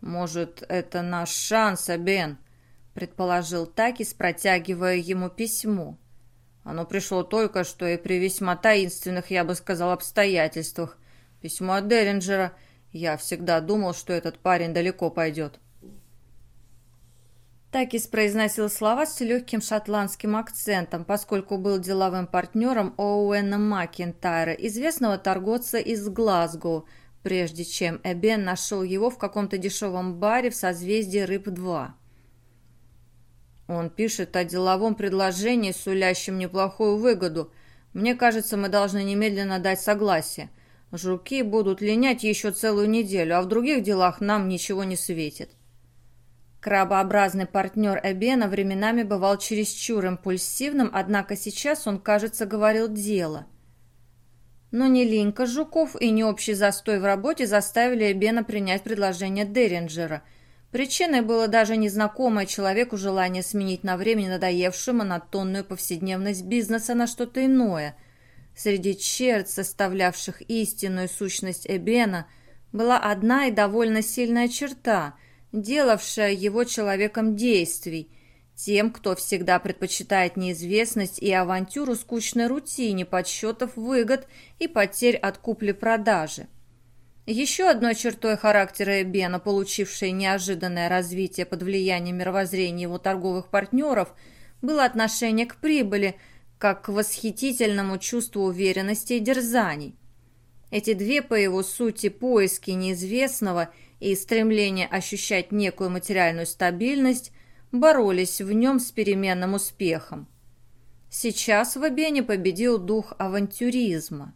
«Может, это наш шанс, Бен?» — предположил Такис, протягивая ему письмо. Оно пришло только что и при весьма таинственных, я бы сказал, обстоятельствах. Письмо от Деринджера. Я всегда думал, что этот парень далеко пойдет. Такис произносил слова с легким шотландским акцентом, поскольку был деловым партнером Оуэна Макентайра, известного торговца из Глазго, прежде чем Эбен нашел его в каком-то дешевом баре в созвездии Рыб-2. Он пишет о деловом предложении, сулящем неплохую выгоду. Мне кажется, мы должны немедленно дать согласие. Жуки будут линять еще целую неделю, а в других делах нам ничего не светит. Крабообразный партнер Эбена временами бывал чересчур импульсивным, однако сейчас он, кажется, говорил дело. Но ни линька Жуков и ни общий застой в работе заставили Эбена принять предложение Деринджера. Причиной было даже незнакомое человеку желание сменить на время надоевшую монотонную повседневность бизнеса на что-то иное. Среди черт, составлявших истинную сущность Эбена, была одна и довольно сильная черта – делавшая его человеком действий, тем, кто всегда предпочитает неизвестность и авантюру скучной рутине подсчетов выгод и потерь от купли-продажи. Еще одной чертой характера Эбена, получившей неожиданное развитие под влиянием мировоззрения его торговых партнеров, было отношение к прибыли, как к восхитительному чувству уверенности и дерзаний. Эти две, по его сути, поиски неизвестного – и стремление ощущать некую материальную стабильность боролись в нем с переменным успехом. Сейчас в Абене победил дух авантюризма.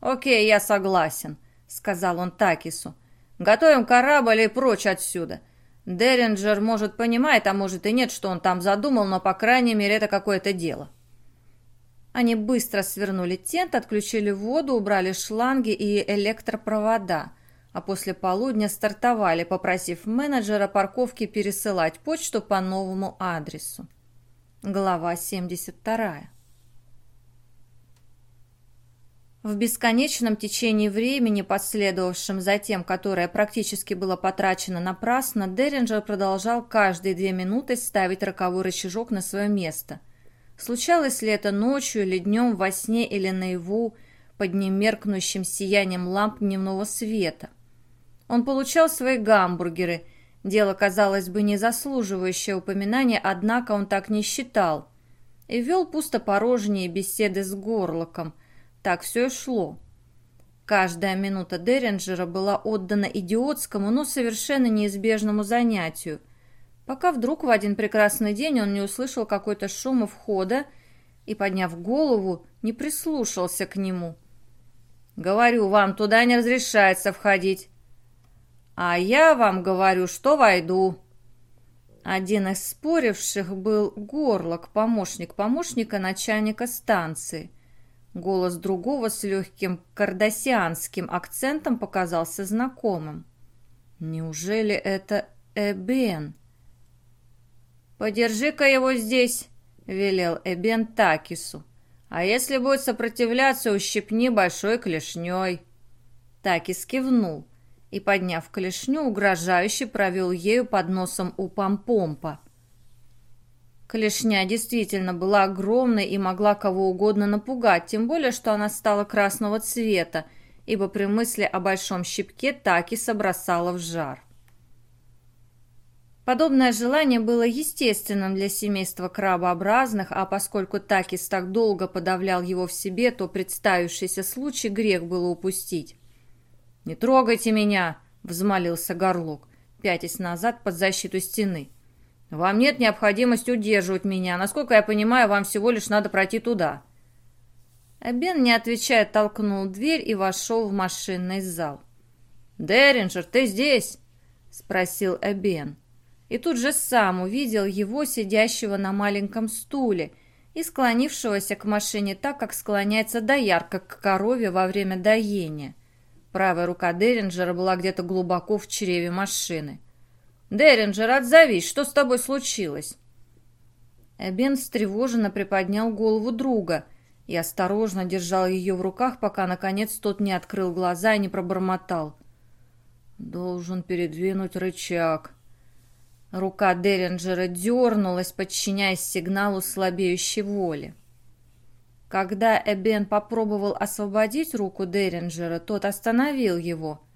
«Окей, я согласен», — сказал он Такису. «Готовим корабль и прочь отсюда. Деринджер, может, понимает, а может и нет, что он там задумал, но, по крайней мере, это какое-то дело». Они быстро свернули тент, отключили воду, убрали шланги и электропровода, а после полудня стартовали, попросив менеджера парковки пересылать почту по новому адресу. Глава 72. В бесконечном течении времени, последовавшем за тем, которое практически было потрачено напрасно, Деринджер продолжал каждые две минуты ставить роковой рычажок на свое место. Случалось ли это ночью или днем, во сне или наяву, под немеркнущим сиянием ламп дневного света. Он получал свои гамбургеры, дело, казалось бы, не заслуживающее упоминания, однако он так не считал, и вел пустопорожние беседы с Горлоком – так все и шло. Каждая минута Деринджера была отдана идиотскому, но совершенно неизбежному занятию, пока вдруг в один прекрасный день он не услышал какой-то шум у входа и, подняв голову, не прислушался к нему. «Говорю вам, туда не разрешается входить». «А я вам говорю, что войду». Один из споривших был Горлок, помощник помощника начальника станции – Голос другого с легким кардасианским акцентом показался знакомым. Неужели это Эбен? «Подержи-ка его здесь», — велел Эбен Такису. «А если будет сопротивляться, ущипни большой клешней». Такис кивнул и, подняв клешню, угрожающе провел ею под носом у помпомпа. Клешня действительно была огромной и могла кого угодно напугать, тем более, что она стала красного цвета, ибо при мысли о большом щипке Такиса бросала в жар. Подобное желание было естественным для семейства крабообразных, а поскольку Такис так долго подавлял его в себе, то представившийся случай грех было упустить. «Не трогайте меня!» — взмолился Горлок, пятясь назад под защиту стены. «Вам нет необходимости удерживать меня. Насколько я понимаю, вам всего лишь надо пройти туда». Бен, не отвечая, толкнул дверь и вошел в машинный зал. «Деринджер, ты здесь?» — спросил Эбен. И тут же сам увидел его, сидящего на маленьком стуле и склонившегося к машине так, как склоняется доярка к корове во время доения. Правая рука Деринджера была где-то глубоко в чреве машины. «Деринджер, отзовись, что с тобой случилось?» Бен встревоженно приподнял голову друга и осторожно держал ее в руках, пока, наконец, тот не открыл глаза и не пробормотал. «Должен передвинуть рычаг». Рука Деринджера дернулась, подчиняясь сигналу слабеющей воли. Когда Эбен попробовал освободить руку Деринджера, тот остановил его –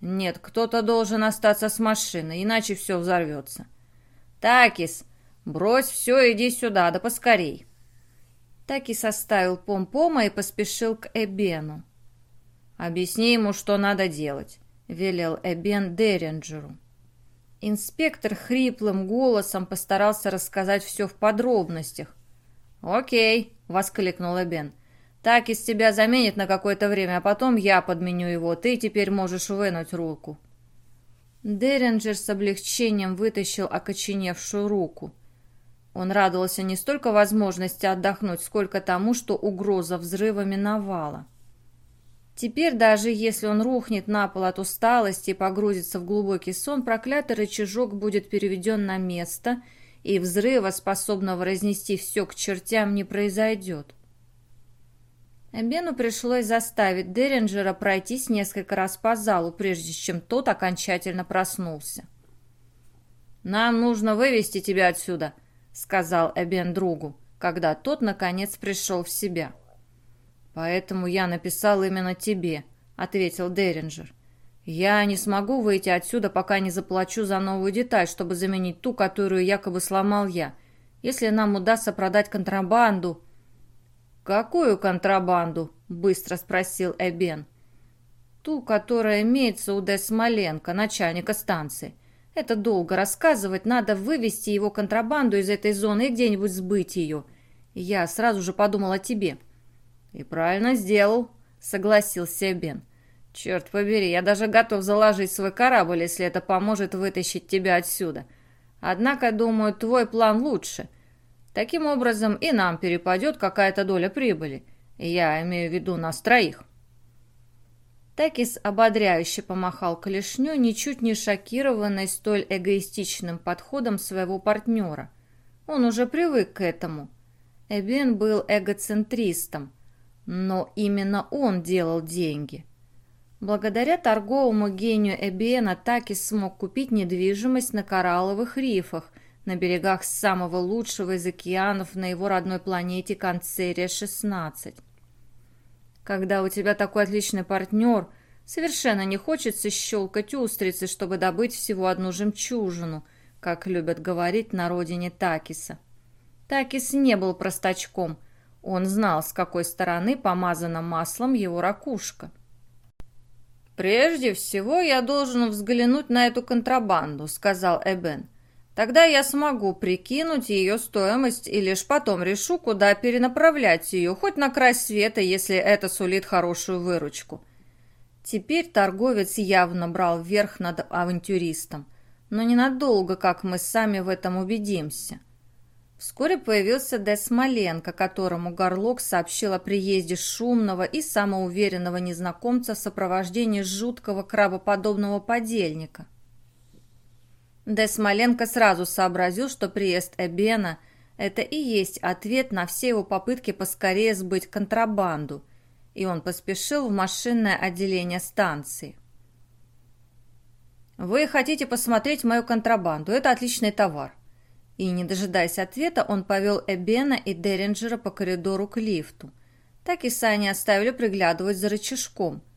«Нет, кто-то должен остаться с машиной, иначе все взорвется». «Такис, брось все, иди сюда, да поскорей». Такис оставил Пом-Пома и поспешил к Эбену. «Объясни ему, что надо делать», — велел Эбен Деринджеру. Инспектор хриплым голосом постарался рассказать все в подробностях. «Окей», — воскликнул Эбен. Так из тебя заменит на какое-то время, а потом я подменю его. Ты теперь можешь вынуть руку». Деринджер с облегчением вытащил окоченевшую руку. Он радовался не столько возможности отдохнуть, сколько тому, что угроза взрыва миновала. Теперь, даже если он рухнет на пол от усталости и погрузится в глубокий сон, проклятый рычажок будет переведен на место, и взрыва, способного разнести все к чертям, не произойдет. Бену пришлось заставить Деринджера пройтись несколько раз по залу, прежде чем тот окончательно проснулся. «Нам нужно вывести тебя отсюда», — сказал Эбен другу, когда тот, наконец, пришел в себя. «Поэтому я написал именно тебе», — ответил Деринджер. «Я не смогу выйти отсюда, пока не заплачу за новую деталь, чтобы заменить ту, которую якобы сломал я. Если нам удастся продать контрабанду...» «Какую контрабанду?» – быстро спросил Эбен. «Ту, которая имеется у Д. Смоленко, начальника станции. Это долго рассказывать, надо вывести его контрабанду из этой зоны и где-нибудь сбыть ее. Я сразу же подумал о тебе». «И правильно сделал», –— согласился Бен. «Черт побери, я даже готов заложить свой корабль, если это поможет вытащить тебя отсюда. Однако, думаю, твой план лучше. Таким образом, и нам перепадет какая-то доля прибыли. Я имею в виду нас троих». Такис ободряюще помахал клешню, ничуть не шокированный столь эгоистичным подходом своего партнера. Он уже привык к этому. Эбен был эгоцентристом, но именно он делал деньги. Благодаря торговому гению Эбена Такис смог купить недвижимость на коралловых рифах, на берегах самого лучшего из океанов на его родной планете Канцерия-16. Когда у тебя такой отличный партнер, совершенно не хочется щелкать устрицы, чтобы добыть всего одну жемчужину, как любят говорить на родине Такиса. Такис не был простачком. Он знал, с какой стороны помазана маслом его ракушка. «Прежде всего я должен взглянуть на эту контрабанду», — сказал Эбен. Тогда я смогу прикинуть ее стоимость и лишь потом решу, куда перенаправлять ее, хоть на край света, если это сулит хорошую выручку. Теперь торговец явно брал верх над авантюристом, но ненадолго, как мы сами в этом убедимся. Вскоре появился Дес Смоленко, которому Горлок сообщил о приезде шумного и самоуверенного незнакомца в сопровождении жуткого крабоподобного подельника – Де Смоленко сразу сообразил, что приезд Эбена – это и есть ответ на все его попытки поскорее сбыть контрабанду, и он поспешил в машинное отделение станции. «Вы хотите посмотреть мою контрабанду, это отличный товар». И, не дожидаясь ответа, он повел Эбена и Деринджера по коридору к лифту. Так и Сани оставили приглядывать за рычажком –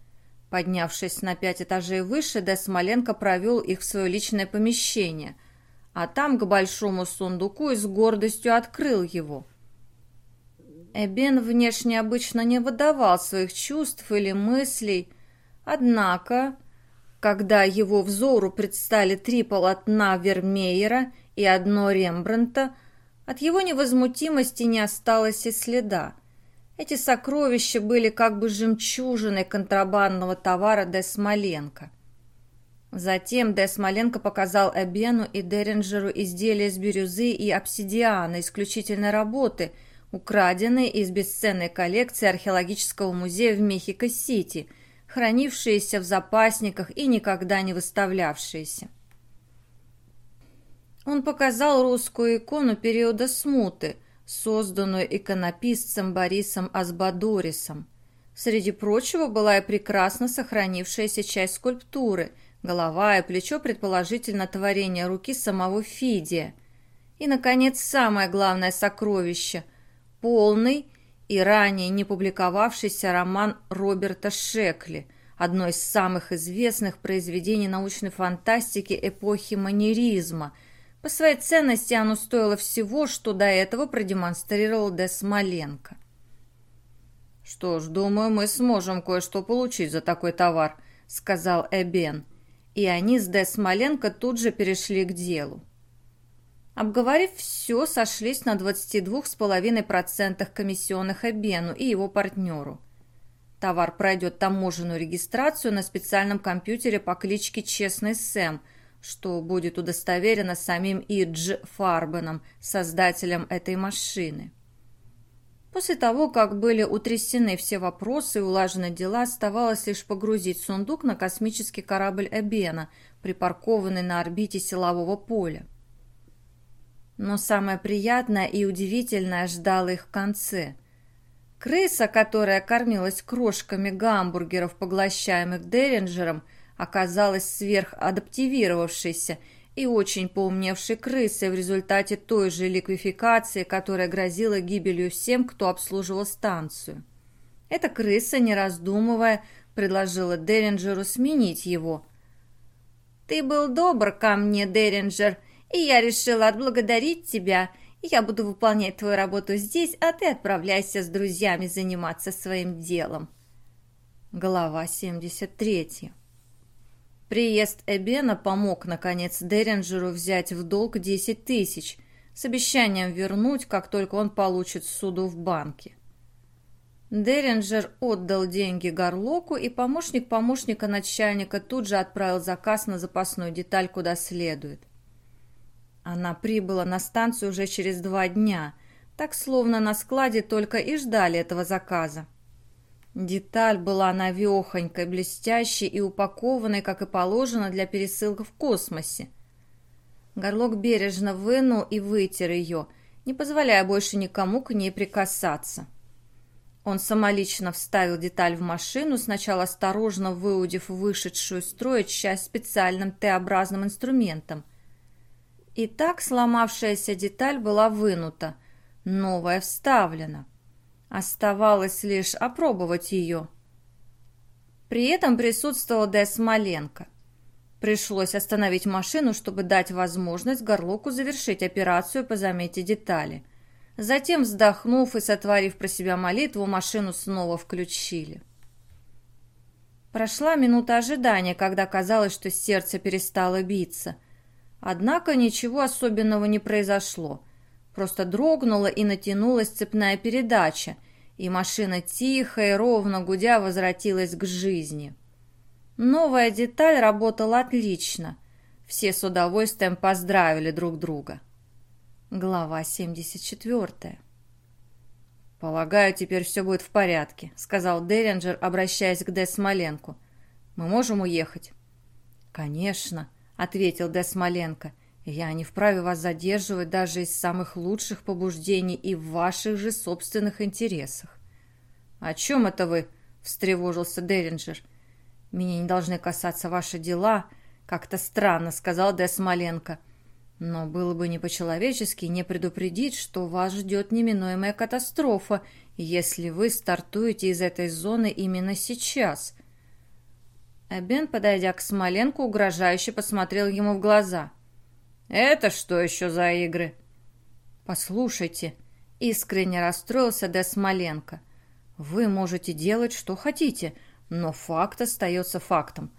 Поднявшись на пять этажей выше, Де Смоленко провел их в свое личное помещение, а там к большому сундуку и с гордостью открыл его. Эбен внешне обычно не выдавал своих чувств или мыслей, однако, когда его взору предстали три полотна Вермеера и одно Рембрандта, от его невозмутимости не осталось и следа. Эти сокровища были как бы жемчужиной контрабандного товара Де Смоленко. Затем Де Смоленко показал Эбену и Деринджеру изделия из бирюзы и обсидиана исключительной работы, украденные из бесценной коллекции археологического музея в Мехико-Сити, хранившиеся в запасниках и никогда не выставлявшиеся. Он показал русскую икону периода смуты – созданную иконописцем Борисом Азбадорисом. Среди прочего была и прекрасно сохранившаяся часть скульптуры, голова и плечо, предположительно, творения руки самого Фидия. И, наконец, самое главное сокровище – полный и ранее не публиковавшийся роман Роберта Шекли, одно из самых известных произведений научной фантастики эпохи манеризма – по своей ценности оно стоило всего, что до этого продемонстрировал Де Смоленко. «Что ж, думаю, мы сможем кое-что получить за такой товар», — сказал Эбен. И они с Де Смоленко тут же перешли к делу. Обговорив все, сошлись на 22,5% комиссионных Эбену и его партнеру. Товар пройдет таможенную регистрацию на специальном компьютере по кличке Честный Сэм – что будет удостоверено самим Идж Фарбеном, создателем этой машины. После того, как были утрясены все вопросы и улажены дела, оставалось лишь погрузить сундук на космический корабль Эбена, припаркованный на орбите силового поля. Но самое приятное и удивительное ждало их в конце. Крыса, которая кормилась крошками гамбургеров, поглощаемых Деринджером, оказалась сверхадаптивировавшейся и очень поумневшей крысой в результате той же ликвификации, которая грозила гибелью всем, кто обслуживал станцию. Эта крыса, не раздумывая, предложила Деринджеру сменить его. «Ты был добр ко мне, Деринджер, и я решила отблагодарить тебя. Я буду выполнять твою работу здесь, а ты отправляйся с друзьями заниматься своим делом». Глава 73 Приезд Эбена помог, наконец, Деринджеру взять в долг 10 тысяч с обещанием вернуть, как только он получит суду в банке. Деринджер отдал деньги Горлоку, и помощник помощника начальника тут же отправил заказ на запасную деталь куда следует. Она прибыла на станцию уже через два дня, так словно на складе только и ждали этого заказа. Деталь была навехонькой, блестящей и упакованной, как и положено для пересылки в космосе. Горлок бережно вынул и вытер ее, не позволяя больше никому к ней прикасаться. Он самолично вставил деталь в машину, сначала осторожно выудив вышедшую из часть специальным Т-образным инструментом. И так сломавшаяся деталь была вынута, новая вставлена. Оставалось лишь опробовать ее. При этом присутствовал Д. Смоленко. Пришлось остановить машину, чтобы дать возможность Горлоку завершить операцию по замете детали – Затем, вздохнув и сотворив про себя молитву, машину снова включили. Прошла минута ожидания, когда казалось, что сердце перестало биться. Однако ничего особенного не произошло. Просто дрогнула и натянулась цепная передача, и машина тихо и ровно гудя возвратилась к жизни. Новая деталь работала отлично. Все с удовольствием поздравили друг друга. Глава 74. «Полагаю, теперь все будет в порядке», — сказал Деринджер, обращаясь к Де Смоленку. «Мы можем уехать?» «Конечно», — ответил Де Смоленко. «Я не вправе вас задерживать даже из самых лучших побуждений и в ваших же собственных интересах». «О чем это вы?» — встревожился Деринджер. «Меня не должны касаться ваши дела», — как-то странно сказал Де Смоленко. — но было бы не по-человечески не предупредить, что вас ждет неминуемая катастрофа, если вы стартуете из этой зоны именно сейчас. Эбен, подойдя к Смоленку, угрожающе посмотрел ему в глаза. «Это что еще за игры?» «Послушайте», — искренне расстроился Де Смоленко. «Вы можете делать, что хотите, но факт остается фактом.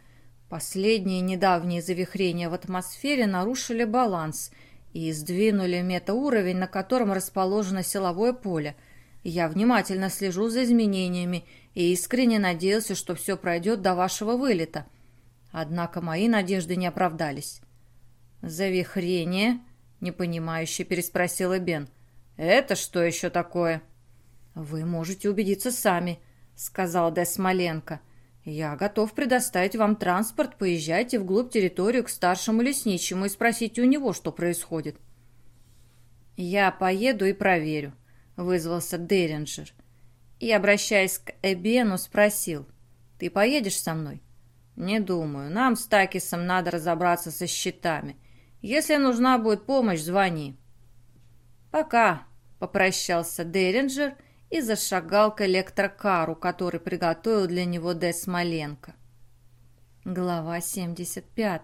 Последние недавние завихрения в атмосфере нарушили баланс и сдвинули метауровень, на котором расположено силовое поле. Я внимательно слежу за изменениями и искренне надеялся, что все пройдет до вашего вылета. Однако мои надежды не оправдались. «Завихрение?» — непонимающе переспросила Бен. «Это что еще такое?» «Вы можете убедиться сами», — сказал Десмоленко. — «Я готов предоставить вам транспорт. Поезжайте вглубь территорию к старшему лесничему и спросите у него, что происходит». «Я поеду и проверю», — вызвался Деринджер. И, обращаясь к Эбену, спросил, «Ты поедешь со мной?» «Не думаю. Нам с Такисом надо разобраться со счетами. Если нужна будет помощь, звони». «Пока», — попрощался Деринджер и зашагал к электрокару, который приготовил для него Де Смоленко. Глава 75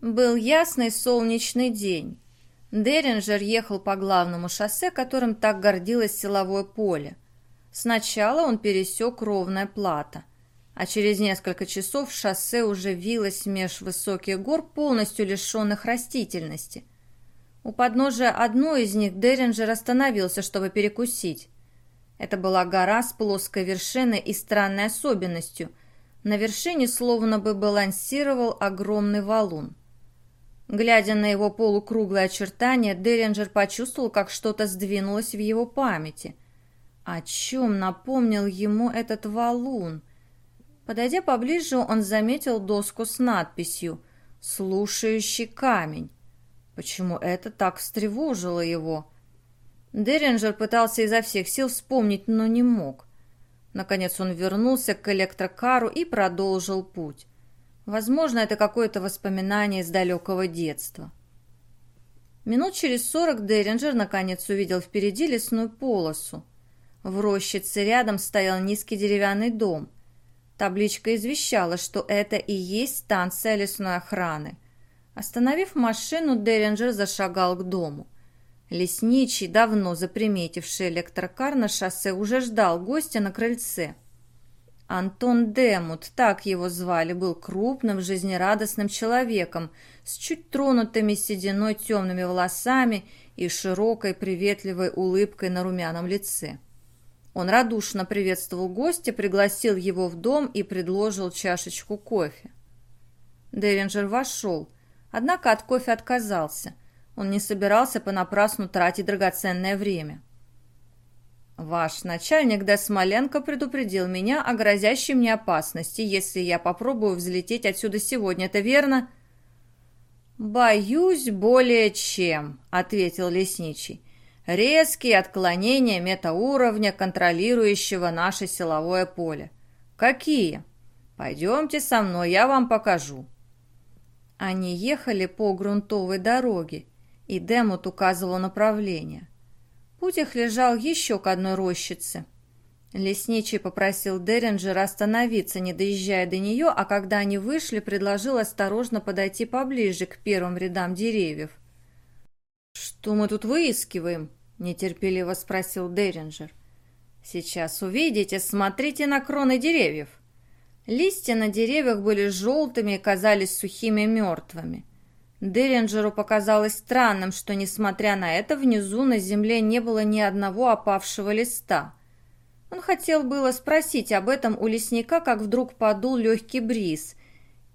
Был ясный солнечный день. Деринджер ехал по главному шоссе, которым так гордилось силовое поле. Сначала он пересек ровное плато, а через несколько часов шоссе уже вилось меж высоких гор, полностью лишенных растительности – у подножия одной из них Деринджер остановился, чтобы перекусить. Это была гора с плоской вершиной и странной особенностью. На вершине словно бы балансировал огромный валун. Глядя на его полукруглые очертания, Деринджер почувствовал, как что-то сдвинулось в его памяти. О чем напомнил ему этот валун? Подойдя поближе, он заметил доску с надписью «Слушающий камень». Почему это так встревожило его? Деринджер пытался изо всех сил вспомнить, но не мог. Наконец он вернулся к электрокару и продолжил путь. Возможно, это какое-то воспоминание из далекого детства. Минут через сорок Деринджер наконец увидел впереди лесную полосу. В рощице рядом стоял низкий деревянный дом. Табличка извещала, что это и есть станция лесной охраны. Остановив машину, Деринджер зашагал к дому. Лесничий, давно заприметивший электрокар на шоссе, уже ждал гостя на крыльце. Антон Демут, так его звали, был крупным, жизнерадостным человеком, с чуть тронутыми сединой темными волосами и широкой приветливой улыбкой на румяном лице. Он радушно приветствовал гостя, пригласил его в дом и предложил чашечку кофе. Деринджер вошел, однако от кофе отказался. Он не собирался понапрасну тратить драгоценное время. «Ваш начальник Д. Смоленко предупредил меня о грозящей мне опасности, если я попробую взлететь отсюда сегодня, это верно?» «Боюсь более чем», — ответил лесничий. «Резкие отклонения метауровня, контролирующего наше силовое поле». «Какие?» «Пойдемте со мной, я вам покажу». Они ехали по грунтовой дороге, и Демут указывал направление. Путь их лежал еще к одной рощице. Лесничий попросил Деринджера остановиться, не доезжая до нее, а когда они вышли, предложил осторожно подойти поближе к первым рядам деревьев. «Что мы тут выискиваем?» – нетерпеливо спросил Деринджер. «Сейчас увидите, смотрите на кроны деревьев». Листья на деревьях были желтыми и казались сухими мертвыми. Деринджеру показалось странным, что, несмотря на это, внизу на земле не было ни одного опавшего листа. Он хотел было спросить об этом у лесника, как вдруг подул легкий бриз,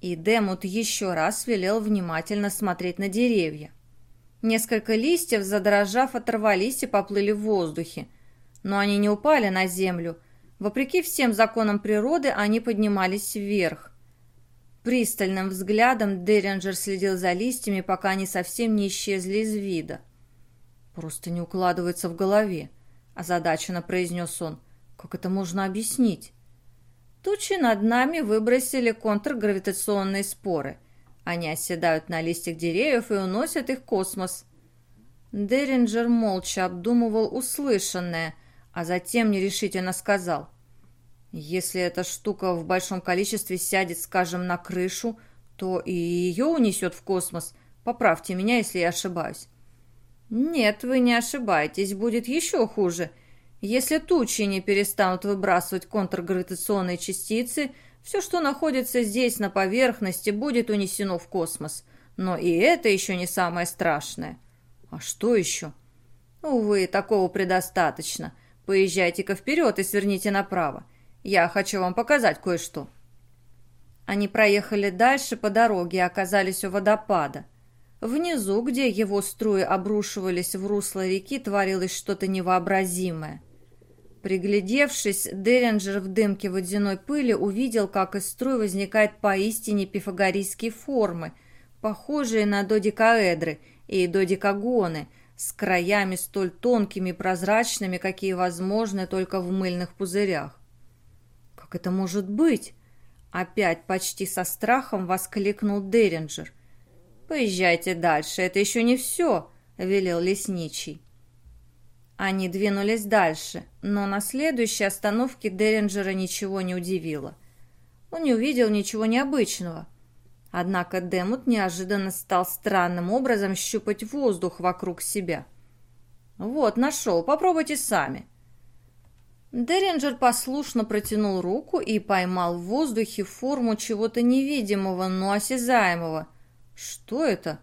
и Демут еще раз велел внимательно смотреть на деревья. Несколько листьев, задрожав, оторвались и поплыли в воздухе, но они не упали на землю. Вопреки всем законам природы, они поднимались вверх. Пристальным взглядом Деринджер следил за листьями, пока они совсем не исчезли из вида. «Просто не укладывается в голове», – озадаченно произнес он. «Как это можно объяснить?» Тучи над нами выбросили контргравитационные споры. Они оседают на листьях деревьев и уносят их в космос. Деринджер молча обдумывал услышанное, а затем нерешительно сказал – если эта штука в большом количестве сядет, скажем, на крышу, то и ее унесет в космос. Поправьте меня, если я ошибаюсь. Нет, вы не ошибаетесь, будет еще хуже. Если тучи не перестанут выбрасывать контргравитационные частицы, все, что находится здесь на поверхности, будет унесено в космос. Но и это еще не самое страшное. А что еще? Увы, такого предостаточно. Поезжайте-ка вперед и сверните направо. Я хочу вам показать кое-что». Они проехали дальше по дороге и оказались у водопада. Внизу, где его струи обрушивались в русло реки, творилось что-то невообразимое. Приглядевшись, Деринджер в дымке водяной пыли увидел, как из струй возникают поистине пифагорийские формы, похожие на додекаэдры и додекагоны, с краями столь тонкими и прозрачными, какие возможны только в мыльных пузырях. «Как это может быть?» Опять почти со страхом воскликнул Деринджер. «Поезжайте дальше, это еще не все», — велел лесничий. Они двинулись дальше, но на следующей остановке Деринджера ничего не удивило. Он не увидел ничего необычного. Однако Демут неожиданно стал странным образом щупать воздух вокруг себя. «Вот, нашел, попробуйте сами», Деринджер послушно протянул руку и поймал в воздухе форму чего-то невидимого, но осязаемого. Что это?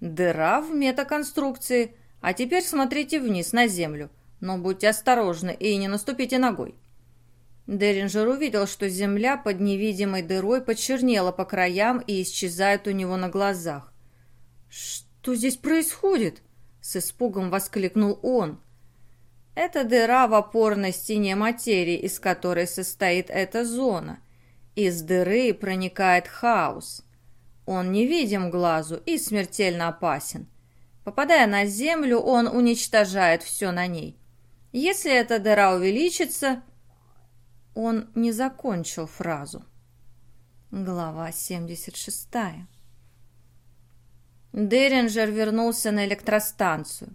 Дыра в метаконструкции. А теперь смотрите вниз на землю. Но будьте осторожны и не наступите ногой. Деринджер увидел, что земля под невидимой дырой почернела по краям и исчезает у него на глазах. «Что здесь происходит?» — с испугом воскликнул он. Это дыра в опорной стене материи, из которой состоит эта зона. Из дыры проникает хаос. Он невидим глазу и смертельно опасен. Попадая на Землю, он уничтожает все на ней. Если эта дыра увеличится... Он не закончил фразу. Глава 76. Деринджер вернулся на электростанцию.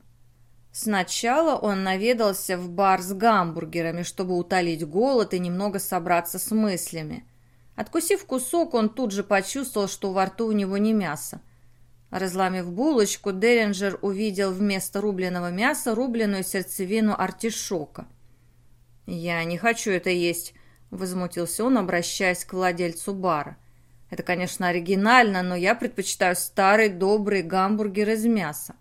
Сначала он наведался в бар с гамбургерами, чтобы утолить голод и немного собраться с мыслями. Откусив кусок, он тут же почувствовал, что во рту у него не мясо. Разломив булочку, Деринджер увидел вместо рубленого мяса рубленную сердцевину артишока. «Я не хочу это есть», — возмутился он, обращаясь к владельцу бара. «Это, конечно, оригинально, но я предпочитаю старый добрый гамбургер из мяса».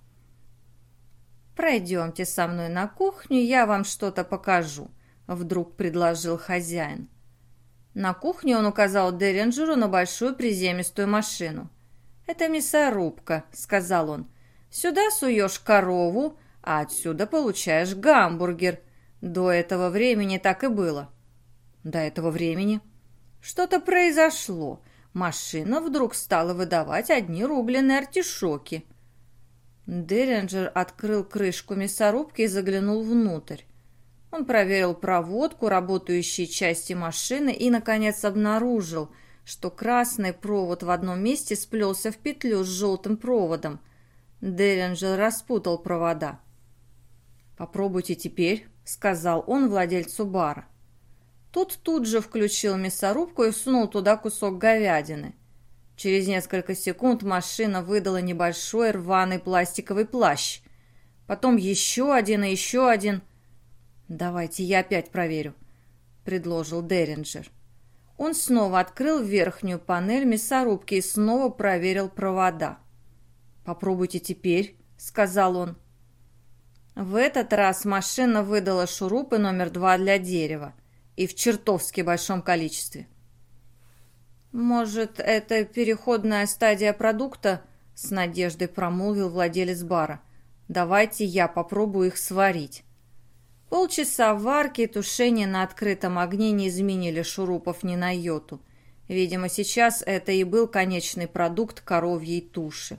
«Пройдемте со мной на кухню, я вам что-то покажу», — вдруг предложил хозяин. На кухне он указал Деринджеру на большую приземистую машину. «Это мясорубка», — сказал он. «Сюда суешь корову, а отсюда получаешь гамбургер. До этого времени так и было». «До этого времени?» «Что-то произошло. Машина вдруг стала выдавать одни рубленые артишоки». Деринджер открыл крышку мясорубки и заглянул внутрь. Он проверил проводку, работающие части машины и, наконец, обнаружил, что красный провод в одном месте сплелся в петлю с желтым проводом. Деринджер распутал провода. «Попробуйте теперь», — сказал он владельцу бара. Тот тут же включил мясорубку и сунул туда кусок говядины. Через несколько секунд машина выдала небольшой рваный пластиковый плащ. Потом еще один и еще один — «Давайте я опять проверю», — предложил Деринджер. Он снова открыл верхнюю панель мясорубки и снова проверил провода. «Попробуйте теперь», — сказал он. В этот раз машина выдала шурупы номер два для дерева и в чертовски большом количестве. «Может, это переходная стадия продукта?» — с надеждой промолвил владелец бара. «Давайте я попробую их сварить». Полчаса варки и тушения на открытом огне не изменили шурупов ни на йоту. Видимо, сейчас это и был конечный продукт коровьей туши.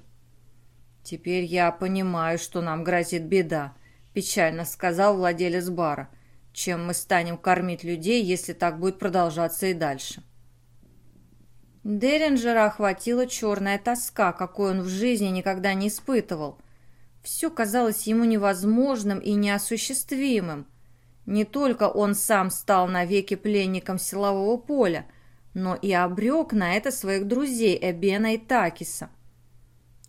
«Теперь я понимаю, что нам грозит беда», – печально сказал владелец бара. «Чем мы станем кормить людей, если так будет продолжаться и дальше?» Деринджера охватила черная тоска, какой он в жизни никогда не испытывал – все казалось ему невозможным и неосуществимым. Не только он сам стал навеки пленником силового поля, но и обрек на это своих друзей Эбена и Такиса.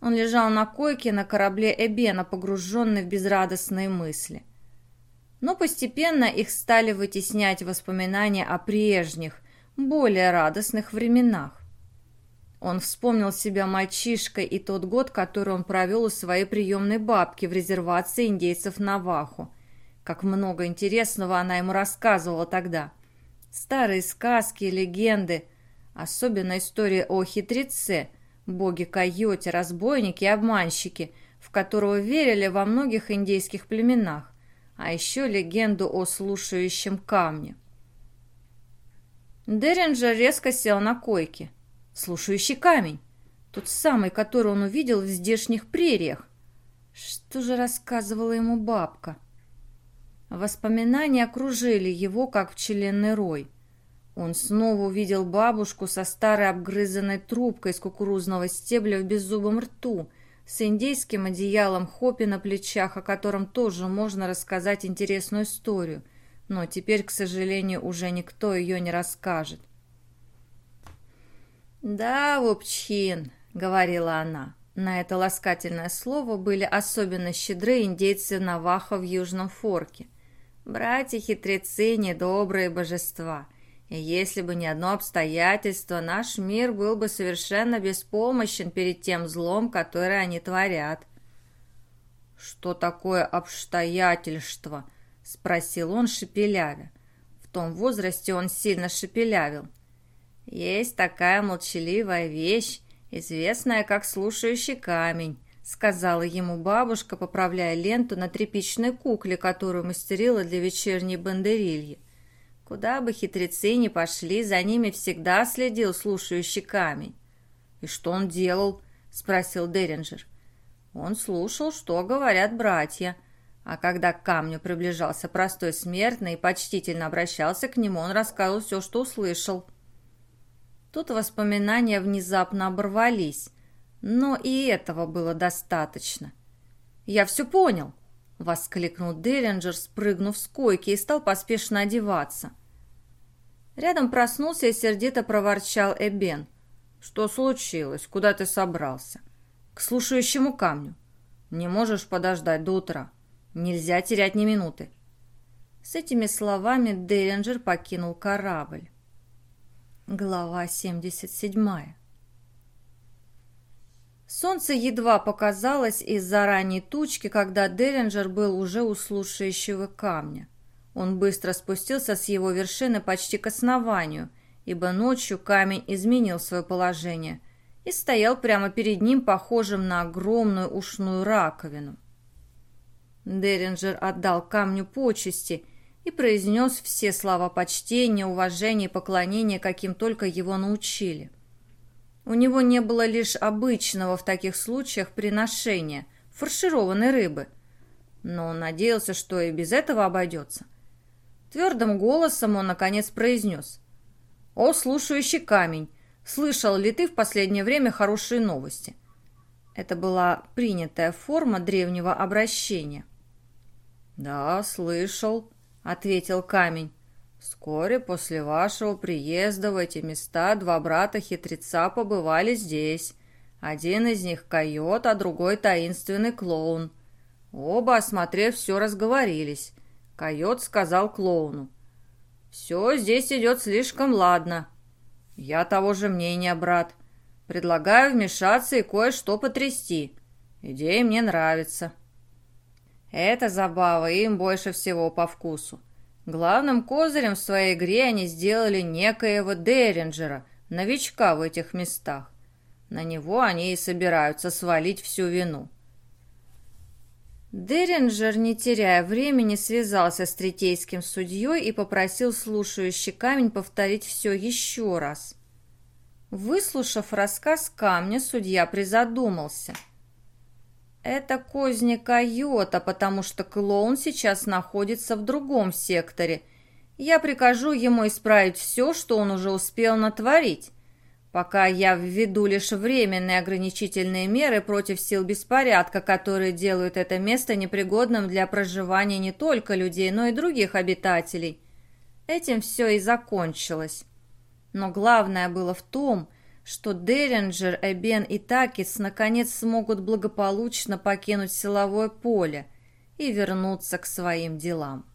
Он лежал на койке на корабле Эбена, погруженный в безрадостные мысли. Но постепенно их стали вытеснять воспоминания о прежних, более радостных временах. Он вспомнил себя мальчишкой и тот год, который он провел у своей приемной бабки в резервации индейцев Навахо. Как много интересного она ему рассказывала тогда. Старые сказки, легенды, особенно история о хитреце, боге-койоте, разбойнике и обманщике, в которого верили во многих индейских племенах, а еще легенду о слушающем камне. Деринджер резко сел на койке – Слушающий камень. Тот самый, который он увидел в здешних прериях. Что же рассказывала ему бабка? Воспоминания окружили его, как пчеленный рой. Он снова увидел бабушку со старой обгрызанной трубкой из кукурузного стебля в беззубом рту, с индейским одеялом хопи на плечах, о котором тоже можно рассказать интересную историю, но теперь, к сожалению, уже никто ее не расскажет. «Да, Вупчин», — говорила она. На это ласкательное слово были особенно щедры индейцы Наваха в Южном Форке. Братья-хитрецы — недобрые божества. И если бы не одно обстоятельство, наш мир был бы совершенно беспомощен перед тем злом, которое они творят. «Что такое обстоятельство?» — спросил он, шепелявя. В том возрасте он сильно шепелявил. «Есть такая молчаливая вещь, известная как слушающий камень», сказала ему бабушка, поправляя ленту на тряпичной кукле, которую мастерила для вечерней бандерильи. Куда бы хитрецы ни пошли, за ними всегда следил слушающий камень. «И что он делал?» — спросил Деринджер. Он слушал, что говорят братья, а когда к камню приближался простой смертный и почтительно обращался к нему, он рассказывал все, что услышал. Тут воспоминания внезапно оборвались, но и этого было достаточно. «Я все понял!» — воскликнул Деллинджер, спрыгнув с койки и стал поспешно одеваться. Рядом проснулся и сердито проворчал Эбен. «Что случилось? Куда ты собрался?» «К слушающему камню. Не можешь подождать до утра. Нельзя терять ни минуты». С этими словами Деллинджер покинул корабль. Глава 77 Солнце едва показалось из-за ранней тучки, когда Деллинджер был уже у слушающего камня. Он быстро спустился с его вершины почти к основанию, ибо ночью камень изменил свое положение и стоял прямо перед ним, похожим на огромную ушную раковину. Деринджер отдал камню почести и произнес все слова почтения, уважения и поклонения, каким только его научили. У него не было лишь обычного в таких случаях приношения – фаршированной рыбы, но он надеялся, что и без этого обойдется. Твердым голосом он, наконец, произнес. «О, слушающий камень, слышал ли ты в последнее время хорошие новости?» Это была принятая форма древнего обращения. «Да, слышал», — ответил камень. «Вскоре после вашего приезда в эти места два брата-хитреца побывали здесь. Один из них койот, а другой таинственный клоун. Оба, осмотрев все, разговорились. Койот сказал клоуну. «Все здесь идет слишком ладно. Я того же мнения, брат. Предлагаю вмешаться и кое-что потрясти. Идея мне нравится». Эта забава им больше всего по вкусу. Главным козырем в своей игре они сделали некоего Деринджера, новичка в этих местах. На него они и собираются свалить всю вину. Деринджер, не теряя времени, связался с третейским судьей и попросил слушающий камень повторить все еще раз. Выслушав рассказ камня, судья призадумался. «Это козни койота, потому что клоун сейчас находится в другом секторе. Я прикажу ему исправить все, что он уже успел натворить пока я введу лишь временные ограничительные меры против сил беспорядка, которые делают это место непригодным для проживания не только людей, но и других обитателей. Этим все и закончилось. Но главное было в том, что Деринджер, Эбен и Такис наконец смогут благополучно покинуть силовое поле и вернуться к своим делам.